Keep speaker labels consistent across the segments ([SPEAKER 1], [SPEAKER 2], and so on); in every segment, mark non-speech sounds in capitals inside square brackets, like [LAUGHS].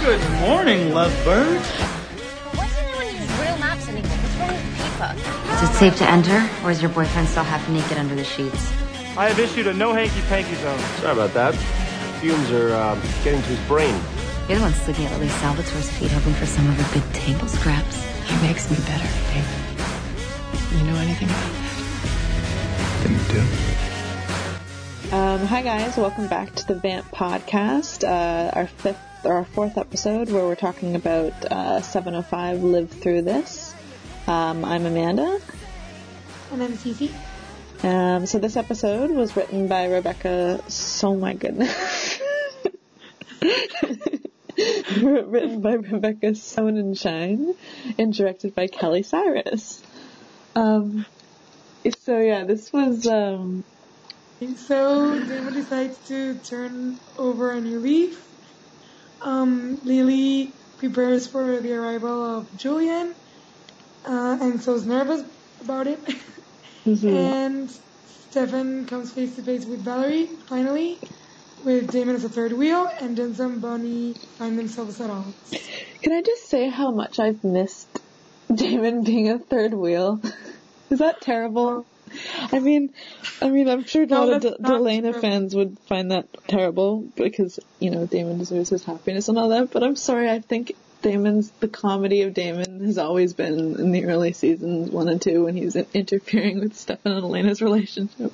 [SPEAKER 1] Good morning, lovebird.
[SPEAKER 2] Why doesn't anyone use real maps anymore? What's wrong with paper?
[SPEAKER 3] Is it safe to enter, or is your boyfriend still half naked under the sheets?
[SPEAKER 4] I have issued a no hanky panky zone.
[SPEAKER 5] Sorry about that. Fumes are um, getting to his brain.
[SPEAKER 3] You're the one sleeping at Lily Salvatore's feet, hoping for some of the good table scraps.
[SPEAKER 6] He makes me better, David. You know anything about that?
[SPEAKER 1] Think do.
[SPEAKER 7] Um, hi guys, welcome back to the Vamp Podcast, uh, our fifth or our fourth episode where we're talking about uh, 705 Live Through This. Um, I'm Amanda.
[SPEAKER 8] And I'm Cece.
[SPEAKER 7] Um, so this episode was written by Rebecca. So my goodness. [LAUGHS] written by Rebecca Sonnenshine and directed by Kellie Cyrus. Um, so yeah, this was um,
[SPEAKER 8] So Damon decides to turn over a new leaf. Um, Lily prepares for the arrival of Julian, uh, and so is nervous about it. [LAUGHS] and Stefan comes face to face with Valerie, finally, with Damon as a third wheel, and Enzo and Bonnie find themselves at odds.
[SPEAKER 7] Can I just say how much I've missed Damon being a third wheel? [LAUGHS] Is that terrible? I mean, I mean, I'm sure a lot of D- Delena
[SPEAKER 8] terrible.
[SPEAKER 7] fans would find that terrible because you know Damon deserves his happiness and all that. But I'm sorry, I think Damon's the comedy of Damon has always been in the early seasons one and two when he's interfering with Stefan and Elena's relationship.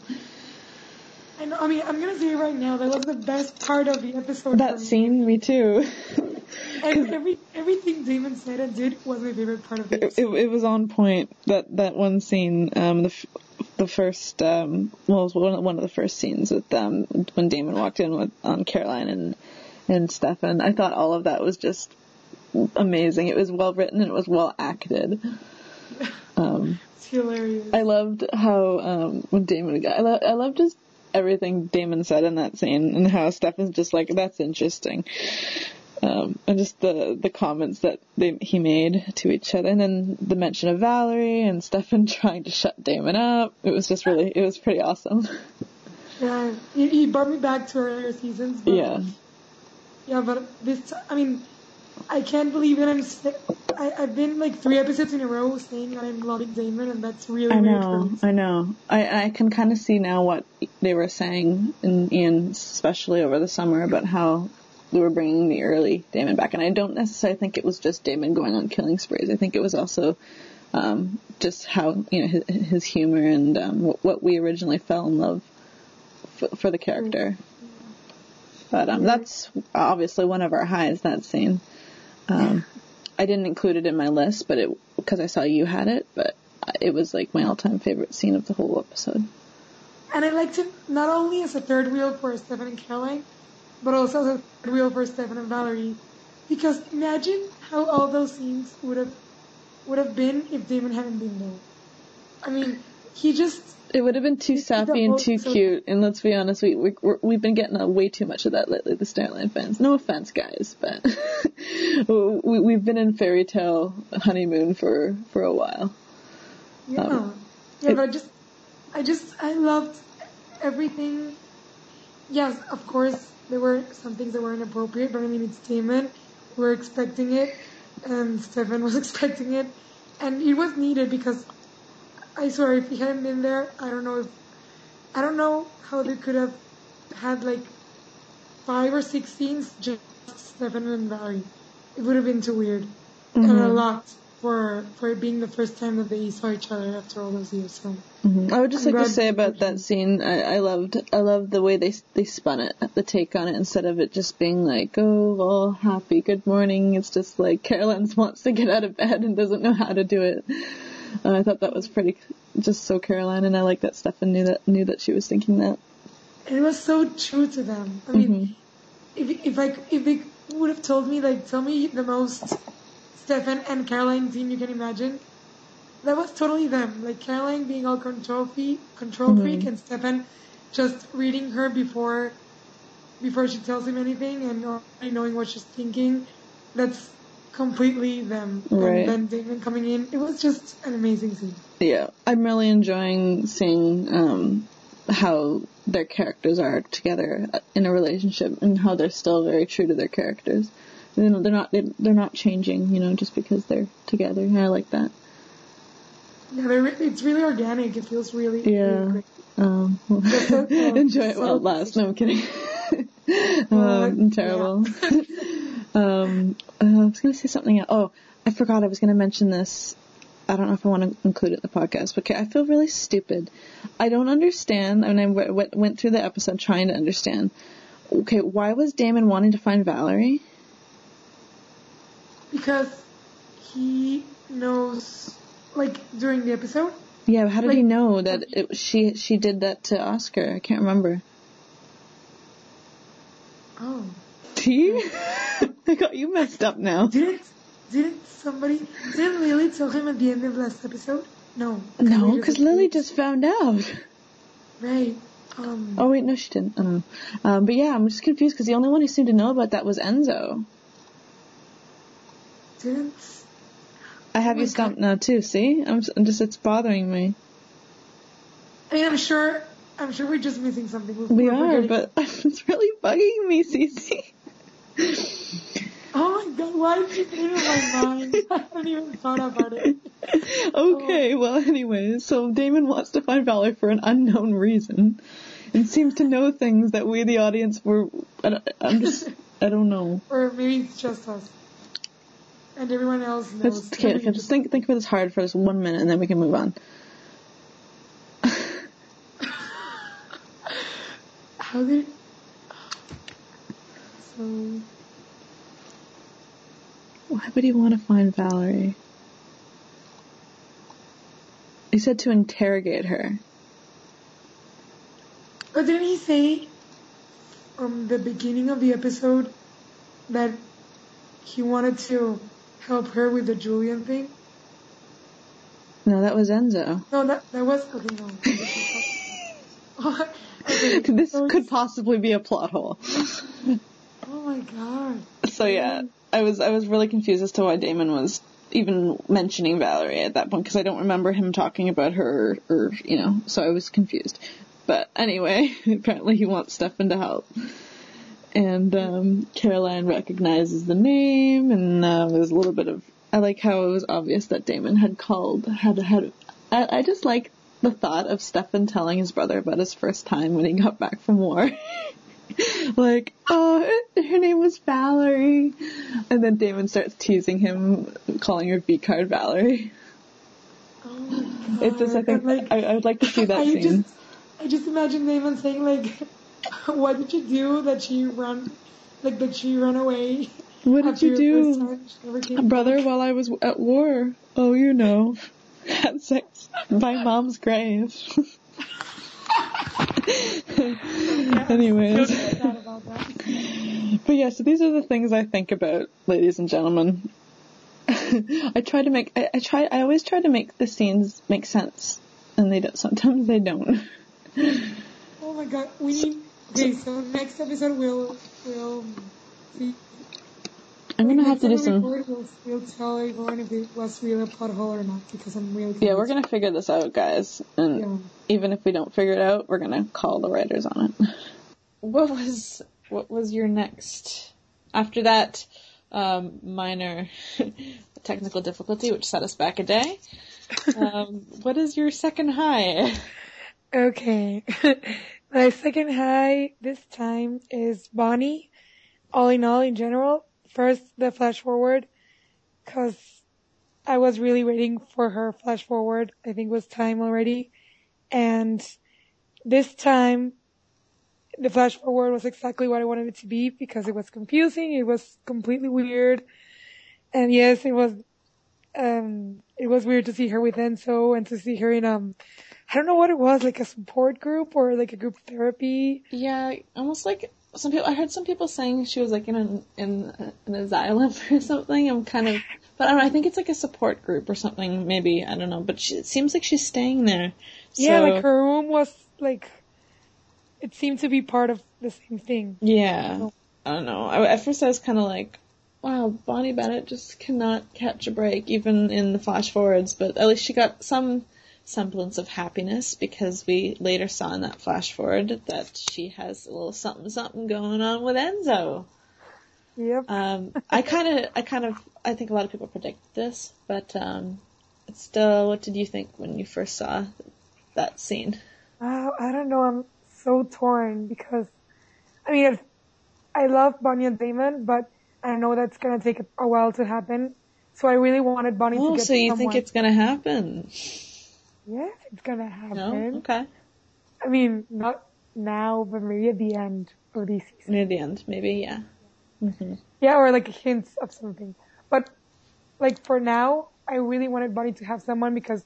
[SPEAKER 8] I I mean, I'm gonna say it right now, that was the best part of the episode.
[SPEAKER 7] That
[SPEAKER 8] me.
[SPEAKER 7] scene, me too.
[SPEAKER 8] And [LAUGHS] every, everything Damon said and did was my favorite part of the
[SPEAKER 7] it,
[SPEAKER 8] episode.
[SPEAKER 7] it, it was on point. That that one scene, um, the f- the first, um, well, it was one of, one of the first scenes with um when Damon walked in with on Caroline and and Stefan. I thought all of that was just amazing. It was well written and it was well acted. [LAUGHS] Um,
[SPEAKER 8] It's hilarious.
[SPEAKER 7] I loved how um when Damon got. I, lo- I loved just everything Damon said in that scene and how Stefan's just like that's interesting. Um, and just the the comments that they, he made to each other, and then the mention of Valerie and Stefan [LAUGHS] trying to shut Damon up. It was just really, it was pretty awesome.
[SPEAKER 8] Yeah, he, he brought me back to earlier seasons. But,
[SPEAKER 7] yeah,
[SPEAKER 8] Yeah, but this, I mean, I can't believe that I'm. St- I, I've been like three episodes in a row saying that I'm loving Damon, and that's really
[SPEAKER 7] I know. I know. I I can kind of see now what they were saying in Ian, especially over the summer, about how they were bringing the early Damon back, and I don't necessarily think it was just Damon going on killing sprees. I think it was also um, just how you know his, his humor and um, what, what we originally fell in love f- for the character. But um, that's obviously one of our highs. That scene. Um, I didn't include it in my list, but it because I saw you had it, but it was like my all-time favorite scene of the whole episode.
[SPEAKER 8] And I liked it not only as a third wheel for Stefan and Caroline, but also as a third wheel for Stefan and Valerie, because imagine how all those scenes would have would have been if Damon hadn't been there. I mean, he just
[SPEAKER 7] It would have been too sappy and too cute, and let's be honest, we, we we're- we've been getting uh, way too much of that lately. The Steroline fans, no offense, guys, but [LAUGHS] we we've been in fairy tale honeymoon for for a while.
[SPEAKER 8] Yeah.
[SPEAKER 7] Um,
[SPEAKER 8] yeah,
[SPEAKER 7] it-
[SPEAKER 8] but just, I just, I loved everything. Yes, of course, there were some things that were inappropriate, but I mean, it's Damon. We were expecting it, and Stefan [LAUGHS] was expecting it, and it was needed because I swear, if he hadn't been there, I don't know if, I don't know how they could have had like five or six scenes just Stefan and Valerie. It would have been too weird, and a mm-hmm. lot for for it being the first time that they saw each other after all those years. So. Mm-hmm.
[SPEAKER 7] I would just
[SPEAKER 8] I'm
[SPEAKER 7] like to say about that scene, I, I loved, I loved the way they they spun it, the take on it, instead of it just being like, oh, all happy, good morning. It's just like Caroline [LAUGHS] wants to get out of bed and doesn't know how to do it. And I thought that was pretty, just so Caroline, and I like that Stefan knew that knew that she was thinking that.
[SPEAKER 8] It was so true to them. I mean, mm-hmm. if if I if they would have told me like tell me the most Stefan and Caroline scene you can imagine, that was totally them. Like Caroline being all control freak, control mm-hmm. freak, and Stefan just reading her before before she tells him anything and already knowing what she's thinking. That's completely them.
[SPEAKER 7] Right.
[SPEAKER 8] And then Damon coming in, it was just an amazing scene.
[SPEAKER 7] Yeah, I'm really enjoying seeing um, how their characters are together in a relationship and how they're still very true to their characters. You know, they're not they're not changing. You know, just because they're together. And I like that.
[SPEAKER 8] Yeah, they're, re- it's really organic. It feels really, really
[SPEAKER 7] Yeah.
[SPEAKER 8] great.
[SPEAKER 7] Um, [LAUGHS] enjoy it while it lasts. No, I'm kidding.
[SPEAKER 8] Uh, [LAUGHS]
[SPEAKER 7] um, terrible. [LAUGHS] um, uh, I was gonna say something. Else. Oh, I forgot. I was gonna mention this. I don't know if I want to include it in the podcast, but okay, I feel really stupid. I don't understand. I mean, I w- w- went through the episode trying to understand. Okay, why was Damon wanting to find Valerie?
[SPEAKER 8] Because he knows, like, during the episode,
[SPEAKER 7] Yeah, how did he know that it, she she did that to Oscar? I can't remember.
[SPEAKER 8] oh,
[SPEAKER 7] See, [LAUGHS] [LAUGHS] [LAUGHS] I got you messed up now.
[SPEAKER 8] didn't, didn't somebody, didn't Lily tell him at the end of last episode? No.
[SPEAKER 7] No, because Lily just found out.
[SPEAKER 8] Right. Um,
[SPEAKER 7] Oh wait, no, she didn't. Um, but yeah, I'm just confused because the only one who seemed to know about that was Enzo.
[SPEAKER 8] didn't,
[SPEAKER 7] I have
[SPEAKER 8] Oh
[SPEAKER 7] you stumped
[SPEAKER 8] God.
[SPEAKER 7] now too. See, I'm, I'm just it's bothering me.
[SPEAKER 8] I mean, I'm sure, I'm sure we're just missing something. We're-
[SPEAKER 7] We
[SPEAKER 8] we're
[SPEAKER 7] but [LAUGHS] it's really bugging me, Cece. [LAUGHS]
[SPEAKER 8] Oh my god, why did you it in my mind? [LAUGHS] I haven't even thought about it.
[SPEAKER 7] okay, oh. well, anyway, so Damon wants to find Valerie for an unknown reason, and seems to know things that we, the audience, were. I don't, I'm just. I don't know. [LAUGHS]
[SPEAKER 8] Or maybe it's just us. And everyone else knows.
[SPEAKER 7] Let's, okay, okay, just think think about this hard for just one minute, and then we can move on. [LAUGHS]
[SPEAKER 8] How did... So...
[SPEAKER 7] Why would he want to find Valerie? He said to interrogate her.
[SPEAKER 8] But didn't he say from the beginning of the episode that he wanted to help her with the Julian thing?
[SPEAKER 7] No, that was Enzo.
[SPEAKER 8] No, that that was okay. No. okay, [LAUGHS]
[SPEAKER 7] This
[SPEAKER 8] so
[SPEAKER 7] could possibly be a plot hole.
[SPEAKER 8] Oh my god.
[SPEAKER 7] So yeah, I was I was really confused as to why Damon was even mentioning Valerie at that point because I don't remember him talking about her or you know, so I was confused. But anyway, [LAUGHS] apparently he wants Stefan to help. And um, Caroline recognizes the name, and uh, there's a little bit of. I like how it was obvious that Damon had called, had had. I, I just like the thought of Stefan telling his brother about his first time when he got back from war. [LAUGHS] [LAUGHS] like, oh, her name was Valerie. And then Damon starts teasing him, calling her V card Valerie.
[SPEAKER 8] Oh.
[SPEAKER 7] It's just, I think,
[SPEAKER 8] Like,
[SPEAKER 7] I, I would like to see that
[SPEAKER 8] I
[SPEAKER 7] scene.
[SPEAKER 8] just, I just imagine Damon saying like, [LAUGHS] "What did you do that she run, like that she ran away?"
[SPEAKER 7] What did you do?
[SPEAKER 8] time? She never came
[SPEAKER 7] Brother,
[SPEAKER 8] back?"
[SPEAKER 7] while I was at war. Oh, you know. Had sex by mom's grave. [LAUGHS] [LAUGHS] Anyways.
[SPEAKER 8] Sad about that.
[SPEAKER 7] But yeah, so these are the things I think about, ladies and gentlemen. [LAUGHS] I try to make, I, I try, I always try to make the scenes make sense. And they don't, sometimes they don't.
[SPEAKER 8] Oh my god, we need. Okay, so next episode we'll we'll see.
[SPEAKER 7] I'm gonna have to do some,
[SPEAKER 8] We'll, we'll tell everyone if it was really a plot hole or not because I'm really.
[SPEAKER 7] yeah, we're
[SPEAKER 8] confused.
[SPEAKER 7] gonna figure this out, guys. And
[SPEAKER 8] Yeah.
[SPEAKER 7] even if we don't figure it out, we're gonna call the writers on it. What was what was your next after that um, minor [LAUGHS] technical difficulty, which set us back a day? Um, [LAUGHS] what is your second high?
[SPEAKER 8] Okay. [LAUGHS] My second high this time is Bonnie. All in all, in general, first the flash forward, cause I was really waiting for her flash forward. I think it was time already. And this time, the flash forward was exactly what I wanted it to be because it was confusing. It was completely weird. And yes, it was, um, it was weird to see her with Enzo and to see her in, um, I don't know what it was, like a support group or like a group therapy.
[SPEAKER 7] Yeah, almost like some people. I heard some people saying she was like in an in an asylum [LAUGHS] or something. I'm kind of, but I don't know. I think it's like a support group or something. Maybe I don't know. But she, it seems like she's staying there.
[SPEAKER 8] Yeah, like her room was like, it seemed to be part of the same thing.
[SPEAKER 7] Yeah, I don't know. I, at first, I was kind of like, "Wow, Bonnie Bennett just cannot catch a break, even in the flash forwards." But at least she got some semblance of happiness because we later saw in that flash forward that she has a little something something going on with Enzo.
[SPEAKER 8] Yep.
[SPEAKER 7] Um, I kind of, I kind of, I think a lot of people predict this, but um, it's still. What did you think when you first saw that scene?
[SPEAKER 8] Uh, I don't know. I'm so torn because, I mean, if, I love Bonnie and Damon, but I know that's gonna take a while to happen. So I really wanted Bonnie to
[SPEAKER 7] Oh,
[SPEAKER 8] get
[SPEAKER 7] so you
[SPEAKER 8] someone.
[SPEAKER 7] think it's gonna happen?
[SPEAKER 8] Yeah, it's gonna happen.
[SPEAKER 7] No, okay.
[SPEAKER 8] I mean, not now, but maybe at the end of the season.
[SPEAKER 7] Near the end, maybe. Yeah. Mm-hmm.
[SPEAKER 8] Yeah, or like hints of something. But like for now, I really wanted Bonnie to have someone because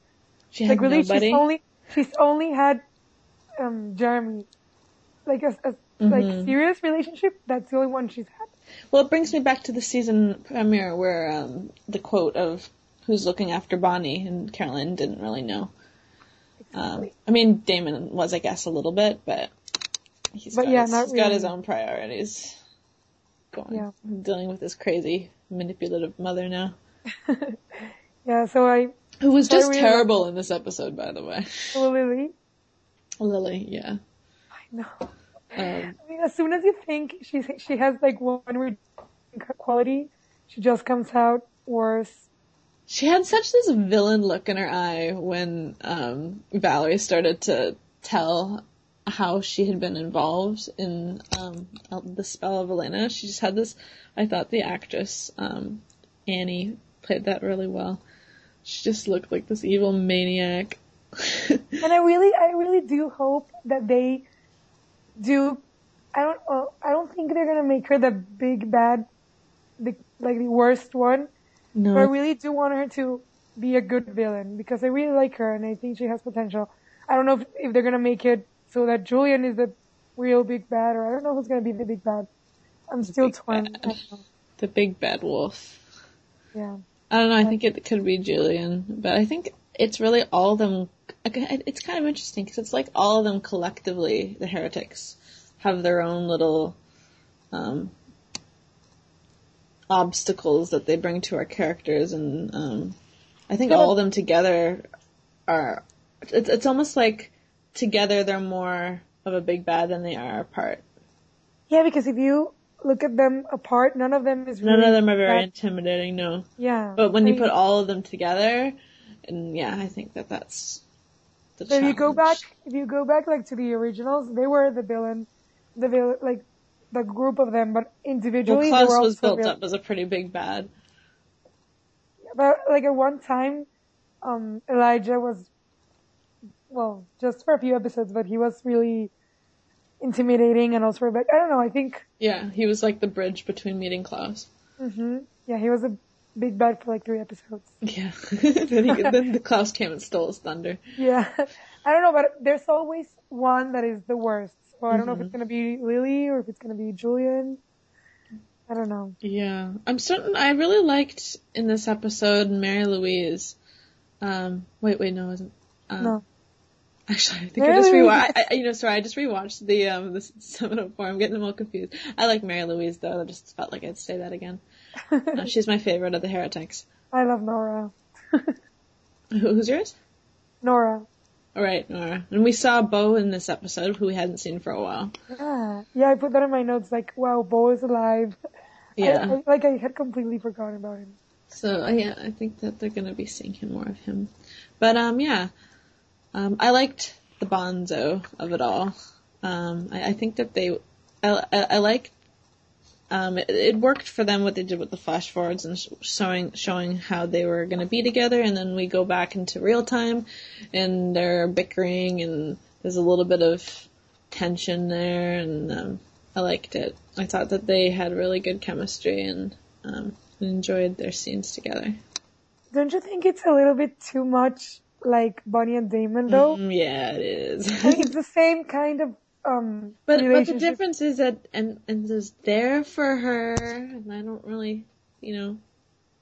[SPEAKER 7] She had
[SPEAKER 8] like really
[SPEAKER 7] nobody.
[SPEAKER 8] she's only she's only had um Jeremy. Like a, a like
[SPEAKER 7] Mm-hmm.
[SPEAKER 8] serious relationship. That's the only one she's had.
[SPEAKER 7] Well, it brings me back to the season premiere where um, the quote of "Who's looking after Bonnie?" and Caroline didn't really know. Um, I mean, Damon was, I guess, a little bit, but he's
[SPEAKER 8] But
[SPEAKER 7] got,
[SPEAKER 8] yeah,
[SPEAKER 7] his,
[SPEAKER 8] not
[SPEAKER 7] he's got his own priorities. Going,
[SPEAKER 8] Yeah.
[SPEAKER 7] dealing with his crazy manipulative mother now, [LAUGHS]
[SPEAKER 8] Yeah, so I
[SPEAKER 7] who was just
[SPEAKER 8] really
[SPEAKER 7] terrible in this episode, by the way.
[SPEAKER 8] oh, Lily.
[SPEAKER 7] Lily, yeah.
[SPEAKER 8] No.
[SPEAKER 7] Um,
[SPEAKER 8] I mean, as soon as you think she's she has like one quality, she just comes out worse.
[SPEAKER 7] She had such this villain look in her eye when um, Valerie started to tell how she had been involved in um, the spell of Elena. She just had this. I thought the actress um, Annie played that really well. She just looked like this evil maniac. [LAUGHS]
[SPEAKER 8] And I really, I really do hope that they do. I don't. Uh, I don't think they're gonna make her the big bad, the like the worst one. But I really do want her to be a good villain because I really like her and I think she has potential. I don't know if, if they're gonna make it so that Julian is the real big bad or I don't know who's gonna be the big bad. I'm still
[SPEAKER 7] big
[SPEAKER 8] torn.
[SPEAKER 7] bad.
[SPEAKER 8] I don't know.
[SPEAKER 7] the big bad wolf.
[SPEAKER 8] Yeah.
[SPEAKER 7] I don't know. I think it could be Julian, but I think it's really all of them. It's kind of interesting because it's like all of them collectively, the heretics, have their own little um, obstacles that they bring to our characters, and um, I think all of them together are. It's it's almost like together they're more of a big bad than they are apart.
[SPEAKER 8] Yeah, because if you look at them apart, none of them is
[SPEAKER 7] None
[SPEAKER 8] really
[SPEAKER 7] of them are very
[SPEAKER 8] bad.
[SPEAKER 7] intimidating. No.
[SPEAKER 8] Yeah.
[SPEAKER 7] But when
[SPEAKER 8] I
[SPEAKER 7] you put all of them together, and yeah, I think that that's the
[SPEAKER 8] if you go back, if you go back like to the originals, they were the villain, the villain, like the group of them, but individually they
[SPEAKER 7] Klaus was built
[SPEAKER 8] vill-
[SPEAKER 7] up as a pretty big bad.
[SPEAKER 8] But like at one time, um, Elijah was, well, just for a few episodes, but he was really intimidating and also like I don't know. I think,
[SPEAKER 7] Yeah, he was like the bridge between meeting Klaus.
[SPEAKER 8] Mm-hmm. yeah, he was a big bad for like three episodes.
[SPEAKER 7] Yeah. [LAUGHS] then, he, then the Klaus came and stole his thunder.
[SPEAKER 8] Yeah, [LAUGHS] I don't know, but there's always one that is the worst. So I don't know if it's gonna be Lily or if it's gonna be Julian. I don't know.
[SPEAKER 7] Yeah, I'm certain. I really liked in this episode Mary Louise. Um, wait, wait, no, it wasn't. Um,
[SPEAKER 8] No.
[SPEAKER 7] Actually, I think
[SPEAKER 8] Mary
[SPEAKER 7] I just rewatched. I, I- you know, sorry, I just rewatched the um the [LAUGHS] 704. I'm getting them all confused. I like Mary Louise though. I just felt like I'd say that again. Uh, [LAUGHS] she's my favorite of the heretics.
[SPEAKER 8] I love Nora. [LAUGHS]
[SPEAKER 7] Who's yours?
[SPEAKER 8] Nora.
[SPEAKER 7] All right, Nora. And we saw Beau in this episode, who we hadn't seen for a while.
[SPEAKER 8] Yeah, yeah. I put that in my notes. Like, wow, Beau is alive.
[SPEAKER 7] Yeah.
[SPEAKER 8] I, like I had completely forgotten about him.
[SPEAKER 7] So uh, yeah, I think that they're gonna be seeing him more of him. But um, yeah, um, I liked the Bonzo of it all. Um, I, I think that they, I, I, I like. Um, it, it worked for them what they did with the flash forwards and sh- showing showing how they were going to be together, and then we go back into real time, and they're bickering, and there's a little bit of tension there, and um, I liked it. I thought that they had really good chemistry, and um, enjoyed their scenes together.
[SPEAKER 8] Don't you think it's a little bit too much like Bonnie and Damon though?
[SPEAKER 7] Mm, yeah, it is.
[SPEAKER 8] I mean, [LAUGHS] it's the same kind of um
[SPEAKER 7] but but the difference is that and and is there for her, and I don't really, you know,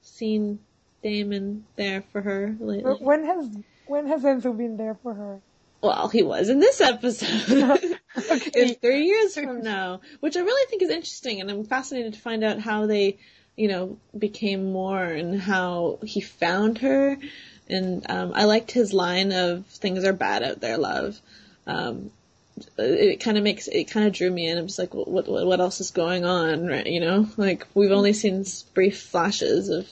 [SPEAKER 7] seen Damon there for her lately.
[SPEAKER 8] When has when has Enzo been there for her?
[SPEAKER 7] Well, he was in this episode. [LAUGHS]
[SPEAKER 8] Okay.
[SPEAKER 7] It's three years from now, which I really think is interesting, and I'm fascinated to find out how they, you know, became more and how he found her. And um, I liked his line of "things are bad out there, love." Um, it kind of makes it kind of drew me in. I'm just like, what, what what else is going on, right? You know, like we've only seen brief flashes of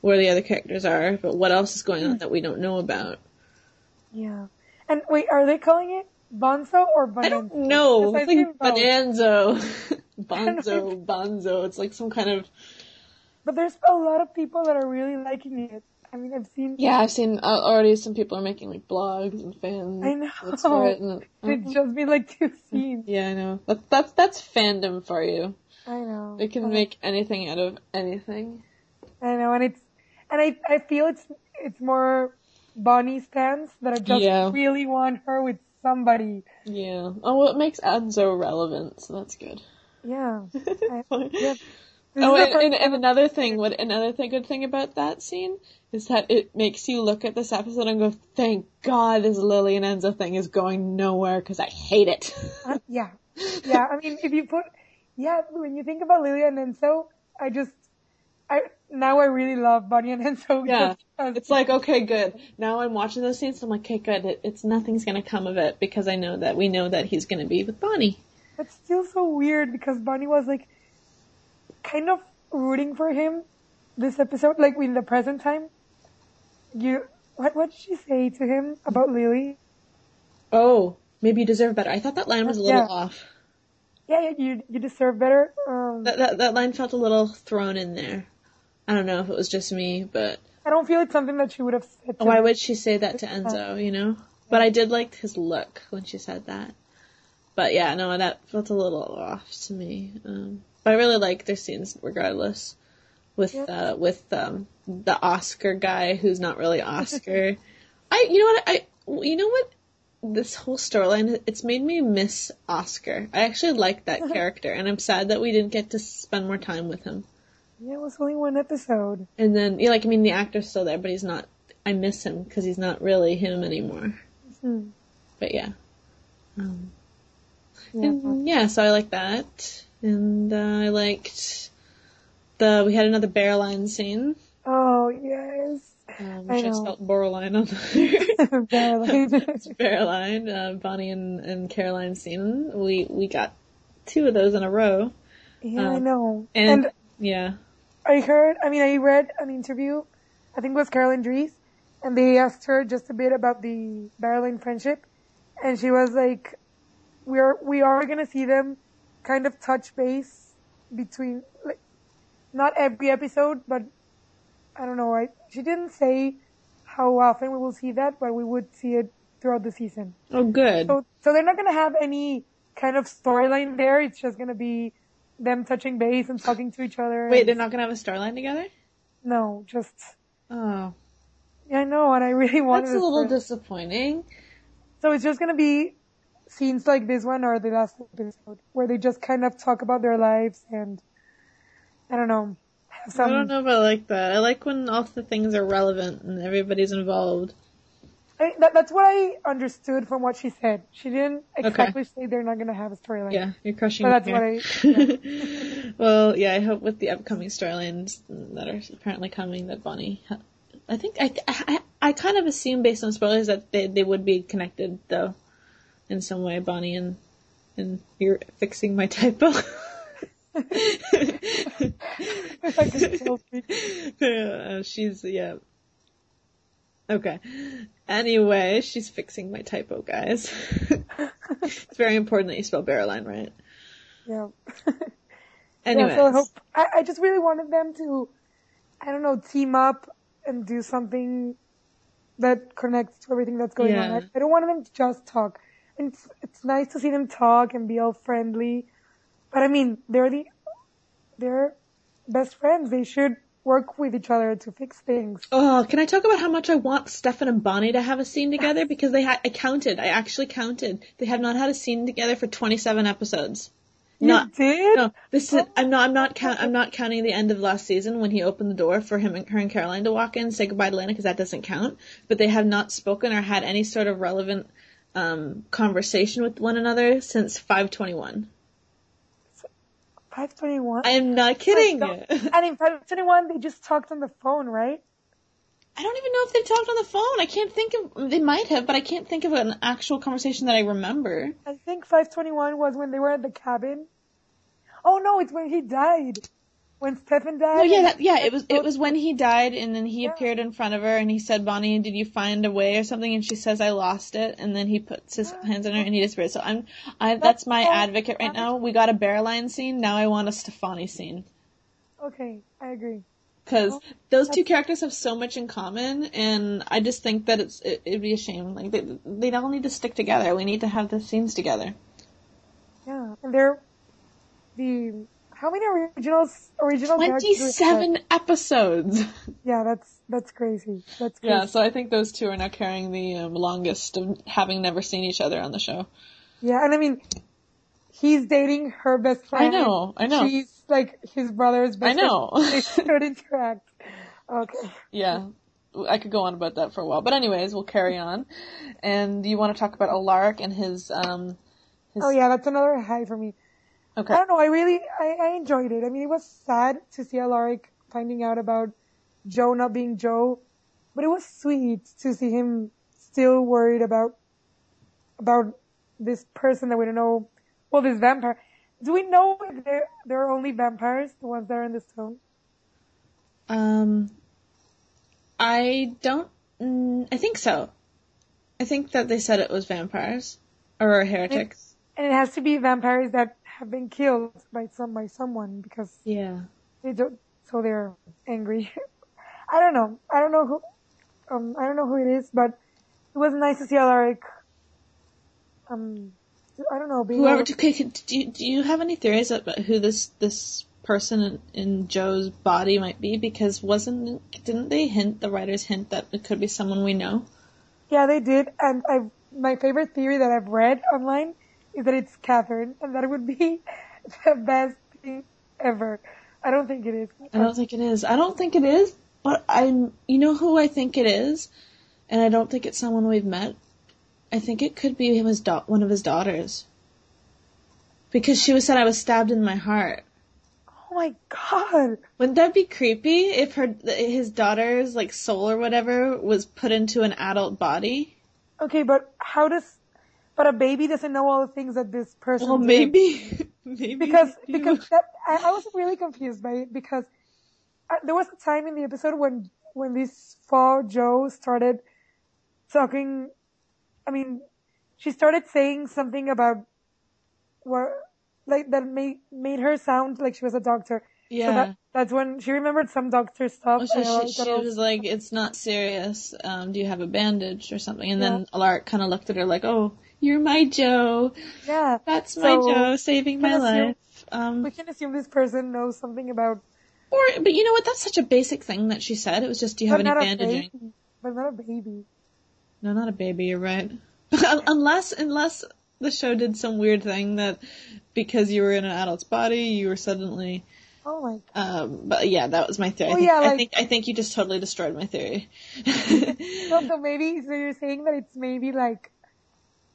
[SPEAKER 7] where the other characters are, but what else is going on hmm. that we don't know about?
[SPEAKER 8] Yeah. And wait, are they calling it Bonzo or Bonanza?
[SPEAKER 7] I don't know.
[SPEAKER 8] Seen both.
[SPEAKER 7] Bonanzo, [LAUGHS] [LAUGHS] Bonzo, Bonzo. It's like some kind of
[SPEAKER 8] But there's a lot of people that are really liking it. I mean, I've seen.
[SPEAKER 7] yeah. I've seen uh, already some people are making like blogs and fans.
[SPEAKER 8] I know.
[SPEAKER 7] for it, and
[SPEAKER 8] It's just been like two scenes.
[SPEAKER 7] yeah, I know. That, that's that's fandom for you.
[SPEAKER 8] I know.
[SPEAKER 7] They can make anything out of anything.
[SPEAKER 8] I know, and it's and I I feel it's it's more Bonnie's fans that I just
[SPEAKER 7] Yeah.
[SPEAKER 8] really want her with somebody.
[SPEAKER 7] Yeah. Oh, well, it makes Enzo relevant, so that's good.
[SPEAKER 8] Yeah. [LAUGHS] I, yeah.
[SPEAKER 7] Oh, and, and, and [LAUGHS] another thing, what another thing, good thing about that scene is that it makes you look at this episode and go, "Thank God this Lily and Enzo thing is going nowhere because I hate it."
[SPEAKER 8] Uh, yeah. Yeah, I mean, if you put, yeah, when you think about Lily and Enzo, I just, I, now I really love Bonnie and Enzo. [LAUGHS]
[SPEAKER 7] Yeah. It's like, okay, good. Now I'm watching those scenes, I'm like, okay, good. It, it's nothing's gonna come of it because I know that we know that he's gonna be with Bonnie.
[SPEAKER 8] It's still so weird because Bonnie was like, kind of rooting for him this episode, like in the present time. You, what, what did she say to him about Lily?
[SPEAKER 7] Oh, maybe you deserve better. I thought that line was a little
[SPEAKER 8] Yeah.
[SPEAKER 7] off.
[SPEAKER 8] Yeah, yeah, you, you deserve better. Um,
[SPEAKER 7] That, that that line felt a little thrown in there. I don't know if it was just me, but
[SPEAKER 8] I don't feel it's something that she would have said to
[SPEAKER 7] why
[SPEAKER 8] him.
[SPEAKER 7] would she say that to Enzo? You know. But I did like his look when she said that. But yeah, no, that felt a little off to me. Um, but I really like their scenes regardless. With uh, with um, the Oscar guy who's not really [LAUGHS] Oscar. I you know what I you know what this whole storyline it's made me miss Oscar. I actually like that [LAUGHS] character, and I'm sad that we didn't get to spend more time with him.
[SPEAKER 8] Yeah, it was only one episode.
[SPEAKER 7] And then, yeah, like I mean, the actor's still there, but he's not. I miss him because he's not really him anymore.
[SPEAKER 8] Hmm.
[SPEAKER 7] But yeah, um,
[SPEAKER 8] Yeah.
[SPEAKER 7] and yeah. So I like that, and uh, I liked the. We had another bear line scene,
[SPEAKER 8] Oh, yes.
[SPEAKER 7] um,
[SPEAKER 8] I
[SPEAKER 7] which I,
[SPEAKER 8] know.
[SPEAKER 7] spelled Borderline on there. [LAUGHS]
[SPEAKER 8] Barely. [LAUGHS]
[SPEAKER 7] bear line. Uh, Bonnie and, and Caroline scene. We we got two of those in a row,
[SPEAKER 8] yeah, I
[SPEAKER 7] Um,
[SPEAKER 8] know.
[SPEAKER 7] and,
[SPEAKER 8] and
[SPEAKER 7] yeah,
[SPEAKER 8] I heard, I mean, I read an interview, I think it was Caroline Dries, and they asked her just a bit about the Barreline friendship, and she was like, we're, we are gonna see them kind of touch base between, like, not every episode, but I don't know, I, she didn't say how often we will see that, but we would see it throughout the season.
[SPEAKER 7] oh good.
[SPEAKER 8] So, so they're not gonna have any kind of storyline there, it's just gonna be them touching base and talking to each other.
[SPEAKER 7] Wait, they're not gonna have a storyline together?
[SPEAKER 8] no, just
[SPEAKER 7] Oh,
[SPEAKER 8] yeah, I know, and I really wanted.
[SPEAKER 7] that's a little disappointing.
[SPEAKER 8] so it's just gonna be scenes like this one or the last episode where they just kind of talk about their lives and I don't know. Have some,
[SPEAKER 7] I don't know if I like that. I like when all the things are relevant and everybody's involved.
[SPEAKER 8] I, that, that's what I understood from what she said. She didn't exactly say they're not gonna have a storyline.
[SPEAKER 7] Yeah, you're crushing
[SPEAKER 8] But
[SPEAKER 7] me
[SPEAKER 8] that's
[SPEAKER 7] here.
[SPEAKER 8] what I. [LAUGHS]
[SPEAKER 7] well, yeah, I hope with the upcoming storylines that are apparently coming that Bonnie. Ha- I think I, I I kind of assume based on spoilers that they they would be connected though, in some way. Bonnie and and you're fixing my typo.
[SPEAKER 8] If I could still speak.
[SPEAKER 7] uh, she's yeah. Okay. Anyway, she's fixing my typo, guys. [LAUGHS] it's very important that you spell Barreline right.
[SPEAKER 8] Yeah.
[SPEAKER 7] Anyways, [LAUGHS]
[SPEAKER 8] Yeah, so I hope I, I just really wanted them to, I don't know, team up and do something that connects to everything that's going on. I, I don't want them to just talk. And it's it's nice to see them talk and be all friendly, but I mean they're the they're best friends. They should work with each other to fix things.
[SPEAKER 7] Oh, can I talk about how much I want Stefan and Bonnie to have a scene together? [LAUGHS] Because they had, I counted, I actually counted. They have not had a scene together for 27 episodes.
[SPEAKER 8] You
[SPEAKER 7] Not,
[SPEAKER 8] did?
[SPEAKER 7] no, this is, oh. I'm not, I'm not count, I'm not counting the end of last season when he opened the door for him and her and Caroline to walk in, and say goodbye to Lana, because that doesn't count. But they have not spoken or had any sort of relevant, um, conversation with one another since 521.
[SPEAKER 8] Five twenty one.
[SPEAKER 7] I am not kidding.
[SPEAKER 8] And in five twenty one, they just talked on the phone, right?
[SPEAKER 7] I don't even know if they talked on the phone. I can't think of. They might have, but I can't think of an actual conversation that I remember.
[SPEAKER 8] I think 521 was when they were at the cabin. Oh no, it's when he died. When Stefan died.
[SPEAKER 7] Oh yeah, that, yeah. It was it was when he died, and then he
[SPEAKER 8] Yeah.
[SPEAKER 7] appeared in front of her, and he said, "Bonnie, did you find a way or something?" And she says, "I lost it." And then he puts his hands on her, and he disappears. So I'm, I that's my advocate right now. We got a bear line scene. Now I want a Stefani scene.
[SPEAKER 8] Okay, I agree.
[SPEAKER 7] because
[SPEAKER 8] Oh,
[SPEAKER 7] those two characters have so much in common, and I just think that it's it, it'd be a shame. Like they they all need to stick together. We need to have the scenes together.
[SPEAKER 8] Yeah, and they're the how many originals original?
[SPEAKER 7] Twenty-seven episodes.
[SPEAKER 8] Yeah, that's that's crazy. That's crazy.
[SPEAKER 7] yeah, so I think those two are now carrying the um, longest of having never seen each other on the show.
[SPEAKER 8] Yeah, and I mean, he's dating her best friend.
[SPEAKER 7] I know, I know.
[SPEAKER 8] She's like his brother's best friend.
[SPEAKER 7] I know.
[SPEAKER 8] friend. [LAUGHS] They should interact. Okay.
[SPEAKER 7] Yeah. I could go on about that for a while, but anyways, we'll carry on. And you want to talk about Alaric and his um his
[SPEAKER 8] Oh yeah, that's another high for me.
[SPEAKER 7] Okay.
[SPEAKER 8] I don't know. I really, I, I enjoyed it. I mean, it was sad to see Alaric finding out about Jo not being Jo, but it was sweet to see him still worried about about this person that we don't know. Well, this vampire. Do we know if there there are only vampires, the ones that are in the stone?
[SPEAKER 7] Um, I don't. Mm, I think so. I think that they said it was vampires or heretics.
[SPEAKER 8] And it has to be vampires that have been killed by some by someone because
[SPEAKER 7] Yeah.
[SPEAKER 8] they don't. So they're angry. [LAUGHS] I don't know. I don't know who. Um, I don't know who it is, but it was nice to see Alaric. Um, I don't know. Being
[SPEAKER 7] Whoever.
[SPEAKER 8] able-
[SPEAKER 7] Okay, do you, do you have any theories about who this this person in, in Jo's body might be? Because wasn't didn't they hint the writers hint that it could be someone we know?
[SPEAKER 8] yeah, they did, and I. My favorite theory that I've read online is that it's Katherine, and that it would be [LAUGHS] the best thing ever. I don't think it is.
[SPEAKER 7] I don't think it is. I don't think it is, but I'm. You know who I think it is, and I don't think it's someone we've met. I think it could be him, his da- one of his daughters, because she was said I was stabbed in my heart.
[SPEAKER 8] Oh my god!
[SPEAKER 7] Wouldn't that be creepy if her his daughter's like soul or whatever was put into an adult body?
[SPEAKER 8] Okay, but how does? But a baby doesn't know all the things that this person.
[SPEAKER 7] Well,
[SPEAKER 8] did.
[SPEAKER 7] maybe, [LAUGHS] maybe
[SPEAKER 8] because because that, I, I was really confused by it because uh, there was a time in the episode when when this fall Jo started talking. I mean, she started saying something about what like that made made her sound like she was a doctor.
[SPEAKER 7] yeah.
[SPEAKER 8] So that, that's when she remembered some doctor stuff.
[SPEAKER 7] Well,
[SPEAKER 8] I
[SPEAKER 7] she, she
[SPEAKER 8] all-
[SPEAKER 7] was like, "It's not serious. Um, do you have a bandage or something?" And then Alaric kind of looked at her like, "Oh, you're my Jo.
[SPEAKER 8] yeah.
[SPEAKER 7] That's my Jo, saving my
[SPEAKER 8] assume-
[SPEAKER 7] life." Um,
[SPEAKER 8] We can assume this person knows something about,
[SPEAKER 7] or, but you know what? That's such a basic thing that she said. It was just, "Do you have any bandaging?"
[SPEAKER 8] baby. But not a baby.
[SPEAKER 7] No, not a baby. You're right. [LAUGHS] unless, unless the show did some weird thing that because you were in an adult's body, you were suddenly.
[SPEAKER 8] Oh my
[SPEAKER 7] Um, but yeah, that was my theory. I
[SPEAKER 8] Oh,
[SPEAKER 7] think,
[SPEAKER 8] yeah,
[SPEAKER 7] I
[SPEAKER 8] like-
[SPEAKER 7] think I think you just totally destroyed my theory. [LAUGHS]
[SPEAKER 8] No, [LAUGHS] so maybe, so you're saying that it's maybe like